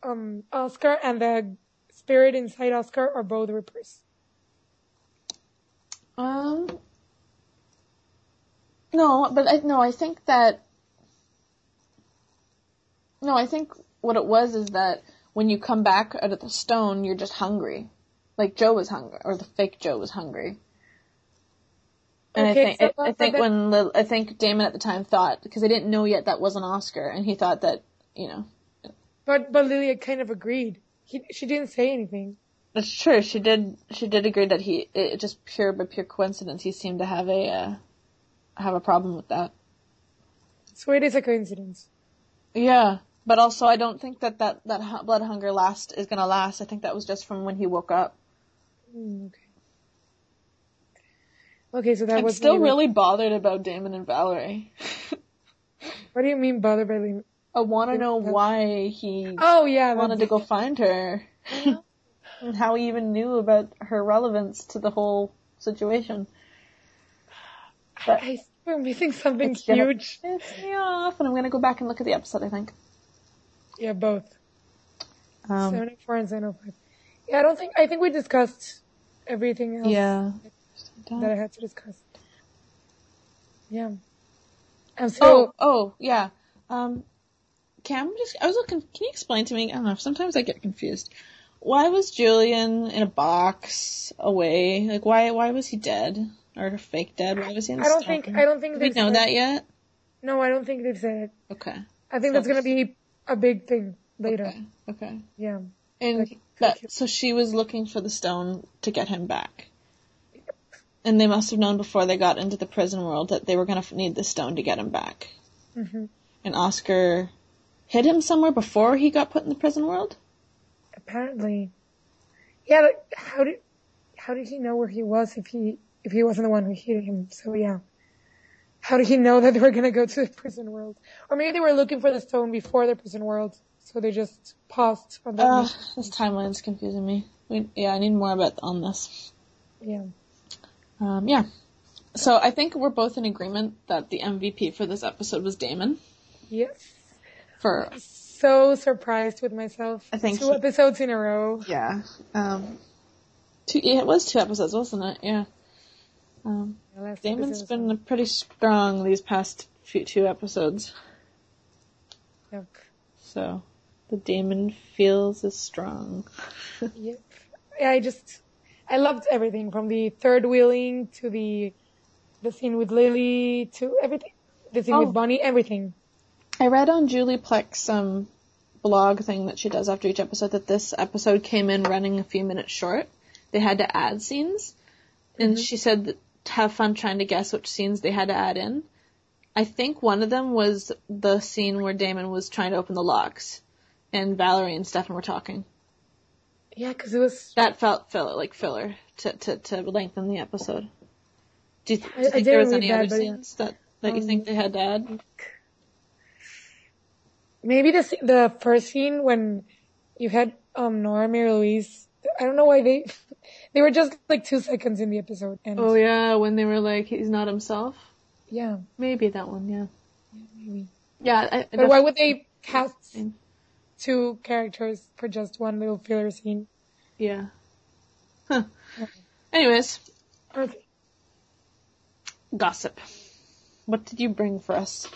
[SPEAKER 8] um Oscar and the spirit inside Oscar are both reapers?
[SPEAKER 7] Um. No, but I, no, I think that. No, I think what it was is that when you come back out of the stone, you're just hungry. Like Jo was hungry, or the fake Jo was hungry. And I
[SPEAKER 8] Okay,
[SPEAKER 7] think
[SPEAKER 8] so-
[SPEAKER 7] I, I think when Lil, I think Damon at the time thought because they didn't know yet that wasn't Oscar, and he thought that you know
[SPEAKER 8] But but Lily kind of agreed. He, she didn't say anything.
[SPEAKER 7] That's true. She did. She did agree that he, it, just pure by pure coincidence, he seemed to have a, uh, have a problem with that.
[SPEAKER 8] So it is a coincidence.
[SPEAKER 7] Yeah, but also I don't think that that that blood hunger last is gonna last. I think that was just from when he woke up.
[SPEAKER 8] Hmm, okay. Okay, so that
[SPEAKER 7] I'm
[SPEAKER 8] was
[SPEAKER 7] still really bothered about Damon and Valerie. [LAUGHS]
[SPEAKER 8] What do you mean bothered by?
[SPEAKER 7] I want to know why he
[SPEAKER 8] Oh yeah,
[SPEAKER 7] wanted to go find her, [LAUGHS] and how he even knew about her relevance to the whole situation. But
[SPEAKER 8] I we're missing something
[SPEAKER 7] it's gonna
[SPEAKER 8] huge.
[SPEAKER 7] piss me off, and I'm gonna go back and look at the episode. I think.
[SPEAKER 8] Yeah, both.
[SPEAKER 7] Um,
[SPEAKER 8] 74 and 705. Yeah, I don't think, I think we discussed everything else
[SPEAKER 7] yeah.
[SPEAKER 8] that I had to discuss. Yeah. I'm still,
[SPEAKER 7] Oh, oh, yeah. Um, Cam, just I was looking. Can you explain to me? I don't know. Sometimes I get confused. Why was Julian in a box away? Like, why? Why was he dead or fake dead? Why was he in? a
[SPEAKER 8] I don't think, I don't think
[SPEAKER 7] we
[SPEAKER 8] they
[SPEAKER 7] know that yet?
[SPEAKER 8] No, I don't think they've said it.
[SPEAKER 7] Okay.
[SPEAKER 8] I think that's gonna be a big thing later.
[SPEAKER 7] Okay. Okay.
[SPEAKER 8] Yeah.
[SPEAKER 7] And
[SPEAKER 8] Like-
[SPEAKER 7] so she was looking for the stone to get him back. And they must have known before they got into the prison world that they were going to need the stone to get him back.
[SPEAKER 8] hmm
[SPEAKER 7] And Oscar hid him somewhere before he got put in the prison world?
[SPEAKER 8] Apparently. Yeah, but how did, how did he know where he was if he, if he wasn't the one who hit him? So yeah. How did he know that they were gonna go to the prison world? Or maybe they were looking for the stone before the prison world, so they just paused on that. Mission.
[SPEAKER 7] this timeline's confusing me. We, yeah, I need more about on this.
[SPEAKER 8] Yeah.
[SPEAKER 7] Um, yeah. So I think we're both in agreement that the MVP for this episode was Damon.
[SPEAKER 8] Yes.
[SPEAKER 7] For
[SPEAKER 8] So surprised with myself.
[SPEAKER 7] I think
[SPEAKER 8] two
[SPEAKER 7] he-
[SPEAKER 8] episodes in a row.
[SPEAKER 7] yeah, um, two. Yeah, it was two episodes, wasn't it? Yeah. Um, Damon's been pretty strong these past few two episodes.
[SPEAKER 8] Yep.
[SPEAKER 7] So the Damon feels is strong. [LAUGHS]
[SPEAKER 8] Yep. Yeah, I just, I loved everything from the third wheeling to the, the scene with Lily to everything. The scene
[SPEAKER 7] Oh.
[SPEAKER 8] with Bonnie, everything.
[SPEAKER 7] I read on Julie Plec's um, blog thing that she does after each episode that this episode came in running a few minutes short. They had to add scenes, and she said that have fun trying to guess which scenes they had to add in. I think one of them was the scene where Damon was trying to open the locks, and Valerie and Stefan were talking.
[SPEAKER 8] Yeah, cause it was,
[SPEAKER 7] That felt filler, like filler, to to, to lengthen the episode. Do you, th- do you think there was any other
[SPEAKER 8] that, yeah.
[SPEAKER 7] scenes that that you
[SPEAKER 8] Um,
[SPEAKER 7] think they had to add?
[SPEAKER 8] Maybe the, the first scene when you had, um, Nora Mary Louise. I don't know why they, [LAUGHS] they were just like two seconds in the episode. And
[SPEAKER 7] Oh yeah, when they were like he's not himself.
[SPEAKER 8] yeah,
[SPEAKER 7] Maybe that one, yeah.
[SPEAKER 8] maybe.
[SPEAKER 7] Yeah, I, I
[SPEAKER 8] But why would they cast two characters for just one little filler scene?
[SPEAKER 7] Yeah. Huh. Anyways,
[SPEAKER 8] Okay.
[SPEAKER 7] gossip. What did you bring for us?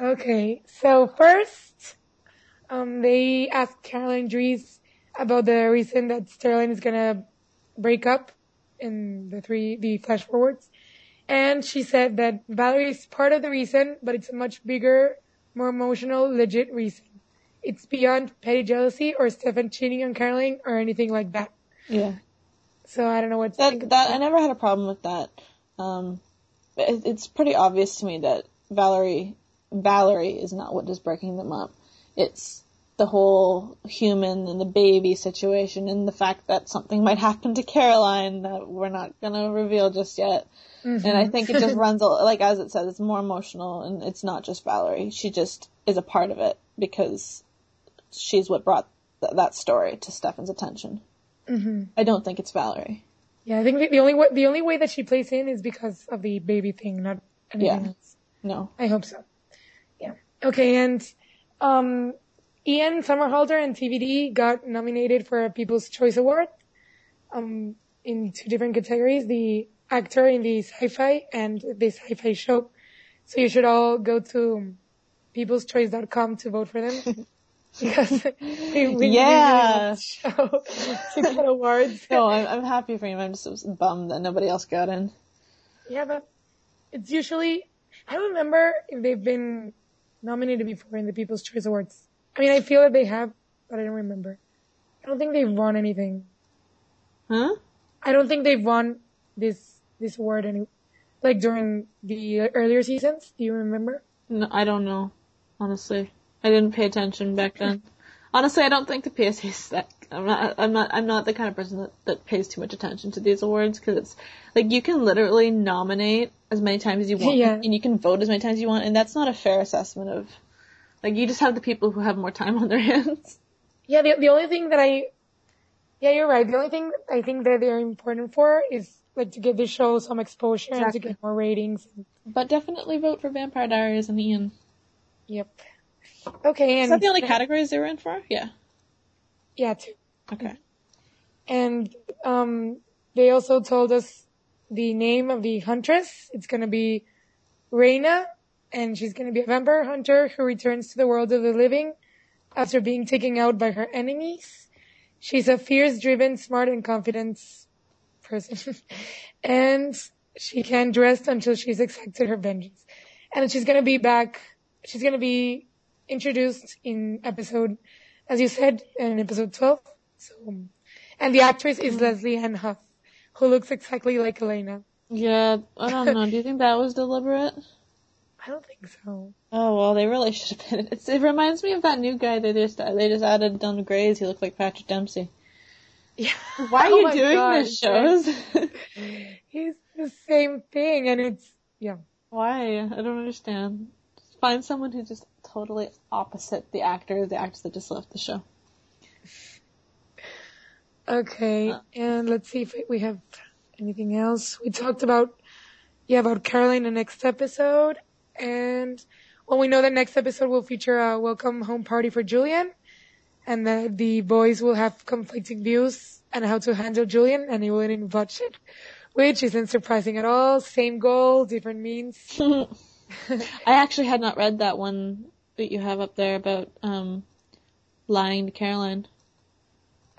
[SPEAKER 8] Okay, so first, um, they asked Caroline Dries about the reason that Steroline is gonna break up in the three, the flash forwards. And she said that Valerie is part of the reason, but it's a much bigger, more emotional, legit reason. it's beyond petty jealousy or Stefan cheating on Caroline or anything like that.
[SPEAKER 7] Yeah.
[SPEAKER 8] So I don't know what think
[SPEAKER 7] That that I never had a problem with that. Um, it, it's pretty obvious to me that Valerie Valerie is not what is breaking them up. It's the whole human and the baby situation and the fact that something might happen to Caroline that we're not gonna reveal just yet. And I think it just [LAUGHS] runs a- like as it says, it's more emotional and it's not just Valerie. She just is a part of it because she's what brought th- that story to Stefan's attention. Mm-hmm. I don't think it's Valerie.
[SPEAKER 8] Yeah, I think the, the only way, the only way that she plays in is because of the baby thing, not anything
[SPEAKER 7] Yeah.
[SPEAKER 8] else.
[SPEAKER 7] No.
[SPEAKER 8] I hope so. Yeah. Okay, and um, Ian Somerhalder and TVD got nominated for a People's Choice Award um, in two different categories: the actor in the sci-fi and the sci-fi show. So you should all go to peopleschoice.com to vote for them [LAUGHS] because they win
[SPEAKER 7] Yeah.
[SPEAKER 8] show [LAUGHS] to get awards.
[SPEAKER 7] No, I'm, I'm happy for him. I'm just bummed that nobody else got in.
[SPEAKER 8] Yeah, but it's usually I don't remember they've been nominated before in the People's Choice Awards. I mean, I feel that they have, but I don't remember. I don't think they've won anything.
[SPEAKER 7] Huh?
[SPEAKER 8] I don't think they've won this this award any like during the earlier seasons. Do you remember?
[SPEAKER 7] No, I don't know. Honestly, I didn't pay attention back then. [LAUGHS] Honestly, I don't think the PCA is that. I'm not. I'm not. I'm not the kind of person that, that pays too much attention to these awards because it's like you can literally nominate as many times as you [LAUGHS] want,
[SPEAKER 8] Yeah.
[SPEAKER 7] and you can vote as many times as you want, and that's not a fair assessment of. Like you just have the people who have more time on their [LAUGHS] hands.
[SPEAKER 8] Yeah, the the only thing that I yeah, you're right. The only thing I think that they're important for is like to give the show some exposure and to get more ratings.
[SPEAKER 7] But definitely vote for Vampire Diaries and Ian.
[SPEAKER 8] Yep. Okay,
[SPEAKER 7] Is that the only categories they were in for? Yeah.
[SPEAKER 8] yeah, too.
[SPEAKER 7] Okay.
[SPEAKER 8] And um, they also told us the name of the huntress. It's gonna be Rayna, and she's gonna be a vampire hunter who returns to the world of the living after being taken out by her enemies. She's a fierce, driven, smart, and confident person. [LAUGHS] and she can't rest until she's exacted her vengeance. And she's gonna be back, she's gonna be introduced in episode, as you said, in episode 12. So, and the actress is mm. Leslie-Anne Huff, who looks exactly like Elena.
[SPEAKER 7] Yeah, I don't know. Do you think that was deliberate? [LAUGHS]
[SPEAKER 8] I don't think so.
[SPEAKER 7] Oh well, they really should have been. It's, it reminds me of that new guy they just they just added Don Grey's. He looked like Patrick Dempsey.
[SPEAKER 8] Yeah. [LAUGHS]
[SPEAKER 7] Why are [LAUGHS]
[SPEAKER 8] Oh
[SPEAKER 7] you doing
[SPEAKER 8] God,
[SPEAKER 7] this, shows?
[SPEAKER 8] He's the same thing, and it's, yeah.
[SPEAKER 7] Why? I don't understand. Just find someone who's just totally opposite the actor, the actress that just left the show.
[SPEAKER 8] Okay, and let's see if we have anything else. We talked about, yeah, about Caroline the next episode, and well, we know that next episode will feature a welcome home party for Julian, and that the boys will have conflicting views on how to handle Julian, and he will in budget, which isn't surprising at all. Same goal, different means. [LAUGHS] [LAUGHS]
[SPEAKER 7] I actually had not read that one that you have up there about um lying to Caroline.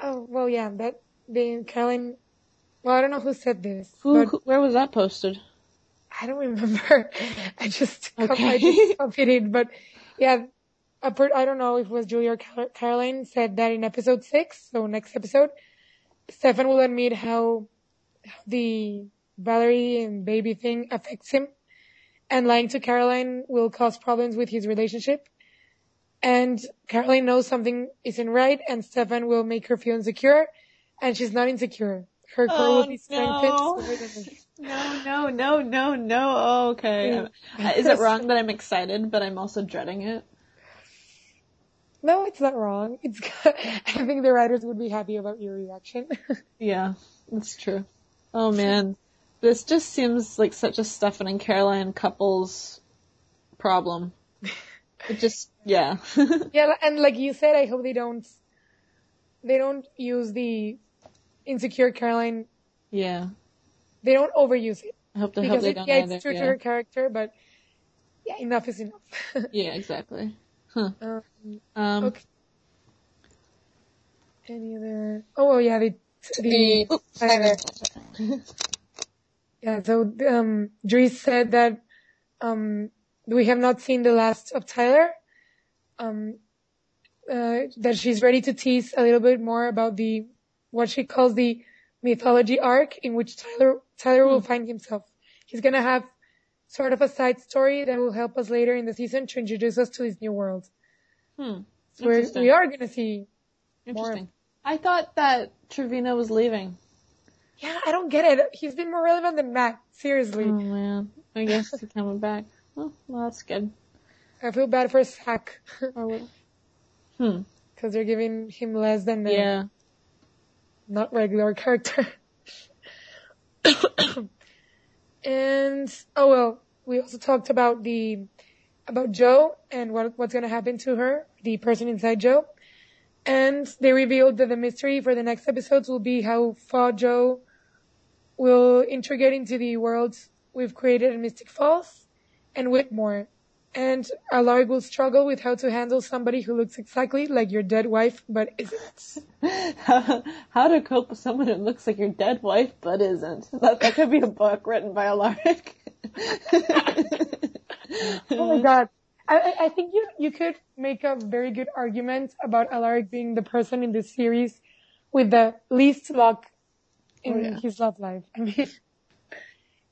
[SPEAKER 8] Oh, well, yeah, that, being Caroline, well, I don't know who said this,
[SPEAKER 7] Who, who where was that posted?
[SPEAKER 8] I don't remember. [LAUGHS] I just, [LAUGHS]
[SPEAKER 7] Okay.
[SPEAKER 8] I just copied it, but yeah, I don't know if it was Julia or Car- Caroline said that in episode six, so next episode, Stefan will admit how, how the Valerie and baby thing affects him, and lying to Caroline will cause problems with his relationship. And Caroline knows something isn't right, and Stefan will make her feel insecure, and she's not insecure. Her core
[SPEAKER 7] Oh,
[SPEAKER 8] will be strengthened.
[SPEAKER 7] no.
[SPEAKER 8] so we're gonna-
[SPEAKER 7] No, no, no, no, no. Oh, okay. Uh, Is it wrong that I'm excited, but I'm also dreading it?
[SPEAKER 8] No, it's not wrong. It's. [LAUGHS] I think the writers would be happy about your reaction. [LAUGHS]
[SPEAKER 7] Yeah, that's true. Oh man, this just seems like such a Stefan and Caroline couples problem. [LAUGHS] It just, yeah. [LAUGHS]
[SPEAKER 8] yeah, and like you said, I hope they don't. They don't use the insecure Caroline.
[SPEAKER 7] yeah.
[SPEAKER 8] They don't overuse it
[SPEAKER 7] I hope, hope
[SPEAKER 8] because
[SPEAKER 7] they
[SPEAKER 8] it,
[SPEAKER 7] don't
[SPEAKER 8] yeah,
[SPEAKER 7] either.
[SPEAKER 8] it's true
[SPEAKER 7] yeah.
[SPEAKER 8] to her character, but yeah, enough is enough. [LAUGHS]
[SPEAKER 7] yeah, exactly. Huh.
[SPEAKER 8] um,
[SPEAKER 7] Um,
[SPEAKER 8] okay. Any other? Oh, yeah, the the. [LAUGHS] Yeah, so um, Dries said that um, we have not seen the last of Tyler. Um, uh, that she's ready to tease a little bit more about the what she calls the mythology arc in which Tyler Tyler will find himself. He's gonna have sort of a side story that will help us later in the season to introduce us to this new world.
[SPEAKER 7] Hmm.
[SPEAKER 8] So we're, we are gonna see.
[SPEAKER 7] Interesting. I thought that Trevino was leaving.
[SPEAKER 8] Yeah, I don't get it. He's been more relevant than Matt. Seriously,
[SPEAKER 7] Oh man. I guess [LAUGHS] he's coming back. Well, well, that's good.
[SPEAKER 8] I feel bad for [LAUGHS]
[SPEAKER 7] what? Hmm.
[SPEAKER 8] because they're giving him less than the
[SPEAKER 7] Yeah.
[SPEAKER 8] not regular character. [COUGHS] and oh well, we also talked about the about Jo and what what's gonna happen to her, the person inside Jo. And they revealed that the mystery for the next episodes will be how far Jo will integrate into the worlds we've created in Mystic Falls and Whitmore. And Alaric will struggle with how to handle somebody who looks exactly like your dead wife but isn't.
[SPEAKER 7] how, [LAUGHS] how to cope with someone who looks like your dead wife but isn't. That, that could be a book written by Alaric. [LAUGHS]
[SPEAKER 8] Oh my god. I, I- I think you, you could make a very good argument about Alaric being the person in this series with the least luck in
[SPEAKER 7] Oh, yeah.
[SPEAKER 8] his love life. [LAUGHS] I mean,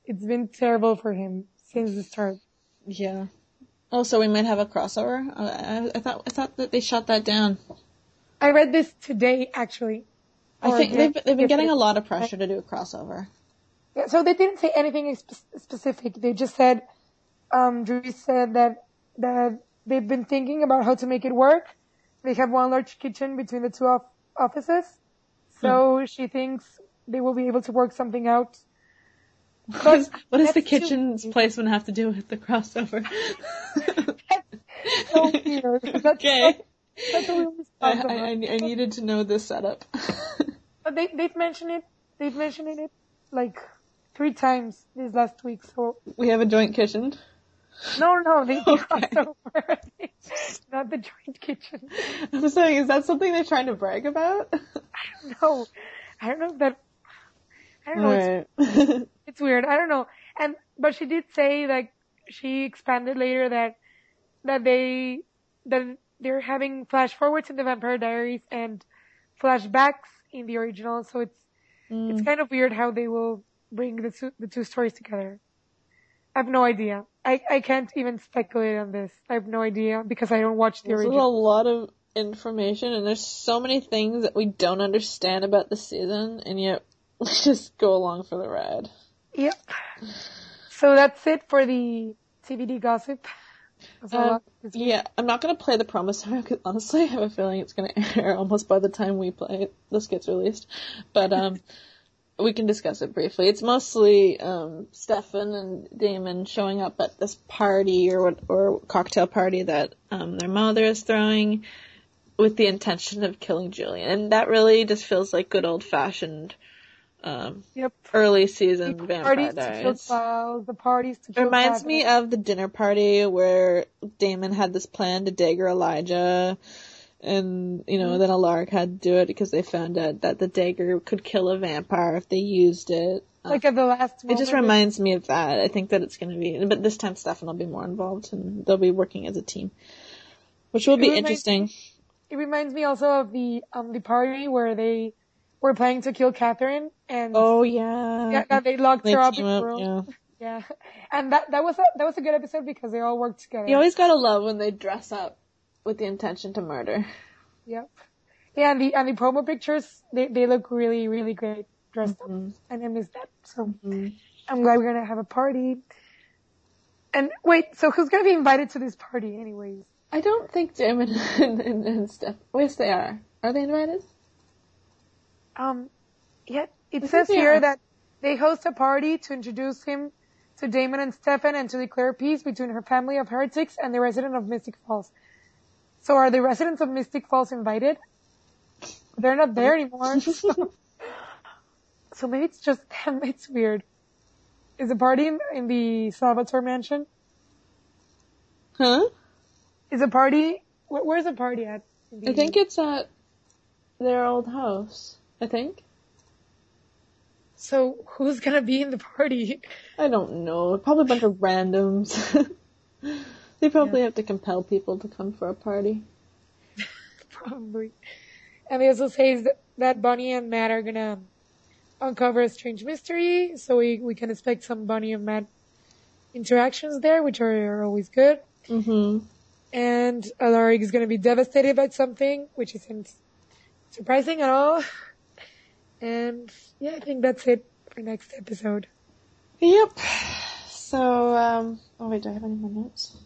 [SPEAKER 8] it's been terrible for him since the start.
[SPEAKER 7] Yeah. Oh, so we might have a crossover. I, I, I thought I thought that they shot that down.
[SPEAKER 8] I read this today, actually.
[SPEAKER 7] I think they've they've been getting a lot of pressure to do a crossover.
[SPEAKER 8] Yeah, so they didn't say anything spe- specific. They just said, um, Drew said that, that they've been thinking about how to make it work. They have one large kitchen between the two off- offices. So she thinks they will be able to work something out. [LAUGHS]
[SPEAKER 7] What does, what does the
[SPEAKER 8] that's too-
[SPEAKER 7] kitchen's placement have to do with the crossover?
[SPEAKER 8] So weird. [LAUGHS] That's,
[SPEAKER 7] okay.
[SPEAKER 8] that's little
[SPEAKER 7] I. I, I needed to know this setup. [LAUGHS]
[SPEAKER 8] But they, they've mentioned it, they've mentioned it like three times this last week. So
[SPEAKER 7] we have a joint kitchen.
[SPEAKER 8] no, no, they
[SPEAKER 7] Okay.
[SPEAKER 8] crossed over. Not the joint kitchen.
[SPEAKER 7] I'm saying, is that something they're trying to brag about?
[SPEAKER 8] I don't know. I don't know if that. I don't know. It's, [LAUGHS] it's weird. I don't know. And but she did say like she expanded later that that they that they're having flash forwards in the Vampire Diaries and flashbacks in the original. So it's mm. it's kind of weird how they will bring the two, the two stories together. I have no idea. I I can't even speculate on this. I have no idea because I don't watch the original.
[SPEAKER 7] There's a lot of information and there's so many things that we don't understand about the season and yet just go along for the ride.
[SPEAKER 8] Yep. So that's it for the TVD gossip.
[SPEAKER 7] Um, yeah, I'm not gonna play the promo song because [LAUGHS] honestly I have a feeling it's gonna [LAUGHS] air almost by the time we play it, this gets released. But um [LAUGHS] we can discuss it briefly. It's mostly um Stefan and Damon showing up at this party or what or cocktail party that um their mother is throwing with the intention of killing Julian. And that really just feels like good old fashioned um
[SPEAKER 8] Yep.
[SPEAKER 7] early season
[SPEAKER 8] The
[SPEAKER 7] vampire
[SPEAKER 8] parties to kill
[SPEAKER 7] diaries.
[SPEAKER 8] Files, the parties to
[SPEAKER 7] reminds me of the dinner party where Damon had this plan to dagger Elijah, and you know then Alaric had to do it because they found out that the dagger could kill a vampire if they used it. Uh,
[SPEAKER 8] like at the last
[SPEAKER 7] it just reminds me of that. I think that it's going to be, but this time Stefan will be more involved and they'll be working as a team, which will
[SPEAKER 8] It
[SPEAKER 7] be
[SPEAKER 8] reminds
[SPEAKER 7] interesting.
[SPEAKER 8] It reminds me also of the um the party where they were planning to kill Katherine and
[SPEAKER 7] Oh yeah,
[SPEAKER 8] yeah, they locked
[SPEAKER 7] They
[SPEAKER 8] her up in the room.
[SPEAKER 7] yeah. [LAUGHS]
[SPEAKER 8] Yeah. And that that was a that was a good episode because they all worked together.
[SPEAKER 7] You always gotta love when they dress up with the intention to murder.
[SPEAKER 8] Yep. Yeah, and the and the promo pictures they they look really really great dressed
[SPEAKER 7] Mm-hmm.
[SPEAKER 8] up, and I miss that. So I'm glad we're gonna have a party. And wait, so who's gonna be invited to this party, anyways?
[SPEAKER 7] I don't think Damon and, [LAUGHS] and, and Steph. Yes, they are. Are they invited?
[SPEAKER 8] Um, yeah, it says here
[SPEAKER 7] are.
[SPEAKER 8] that they host a party to introduce him to Damon and Stefan and to declare peace between her family of heretics and the resident of Mystic Falls. So are the residents of Mystic Falls invited? They're not there anymore. [LAUGHS] so, so maybe it's just them. [LAUGHS] It's weird. Is the party in, in the Salvatore mansion?
[SPEAKER 7] Huh?
[SPEAKER 8] Is a party, wh- where's the party at? The-
[SPEAKER 7] I think it's at their old house. I think.
[SPEAKER 8] So who's gonna be in the party?
[SPEAKER 7] I don't know. Probably a bunch of randoms. [LAUGHS] they probably have to compel people to come for a party. [LAUGHS]
[SPEAKER 8] probably. And they also say that, that Bonnie and Matt are gonna uncover a strange mystery, so we, we can expect some Bonnie and Matt interactions there, which are, are always good.
[SPEAKER 7] Mm-hmm.
[SPEAKER 8] And Alaric is gonna be devastated by something, which isn't surprising at all. And yeah, I think that's it for next episode.
[SPEAKER 7] Yep. So, um, oh wait, do I have any more notes?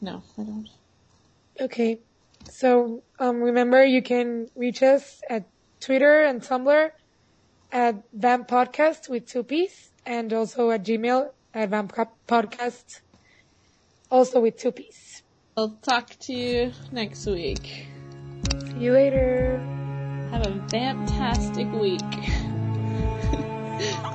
[SPEAKER 7] No, I don't.
[SPEAKER 8] Okay. So, um, remember you can reach us at Twitter and Tumblr at Vamp Podcast with two P's and also at Gmail at Vamp Podcast also with two P's.
[SPEAKER 7] I'll talk to you next week.
[SPEAKER 8] See you later.
[SPEAKER 7] Have a fantastic week. [LAUGHS]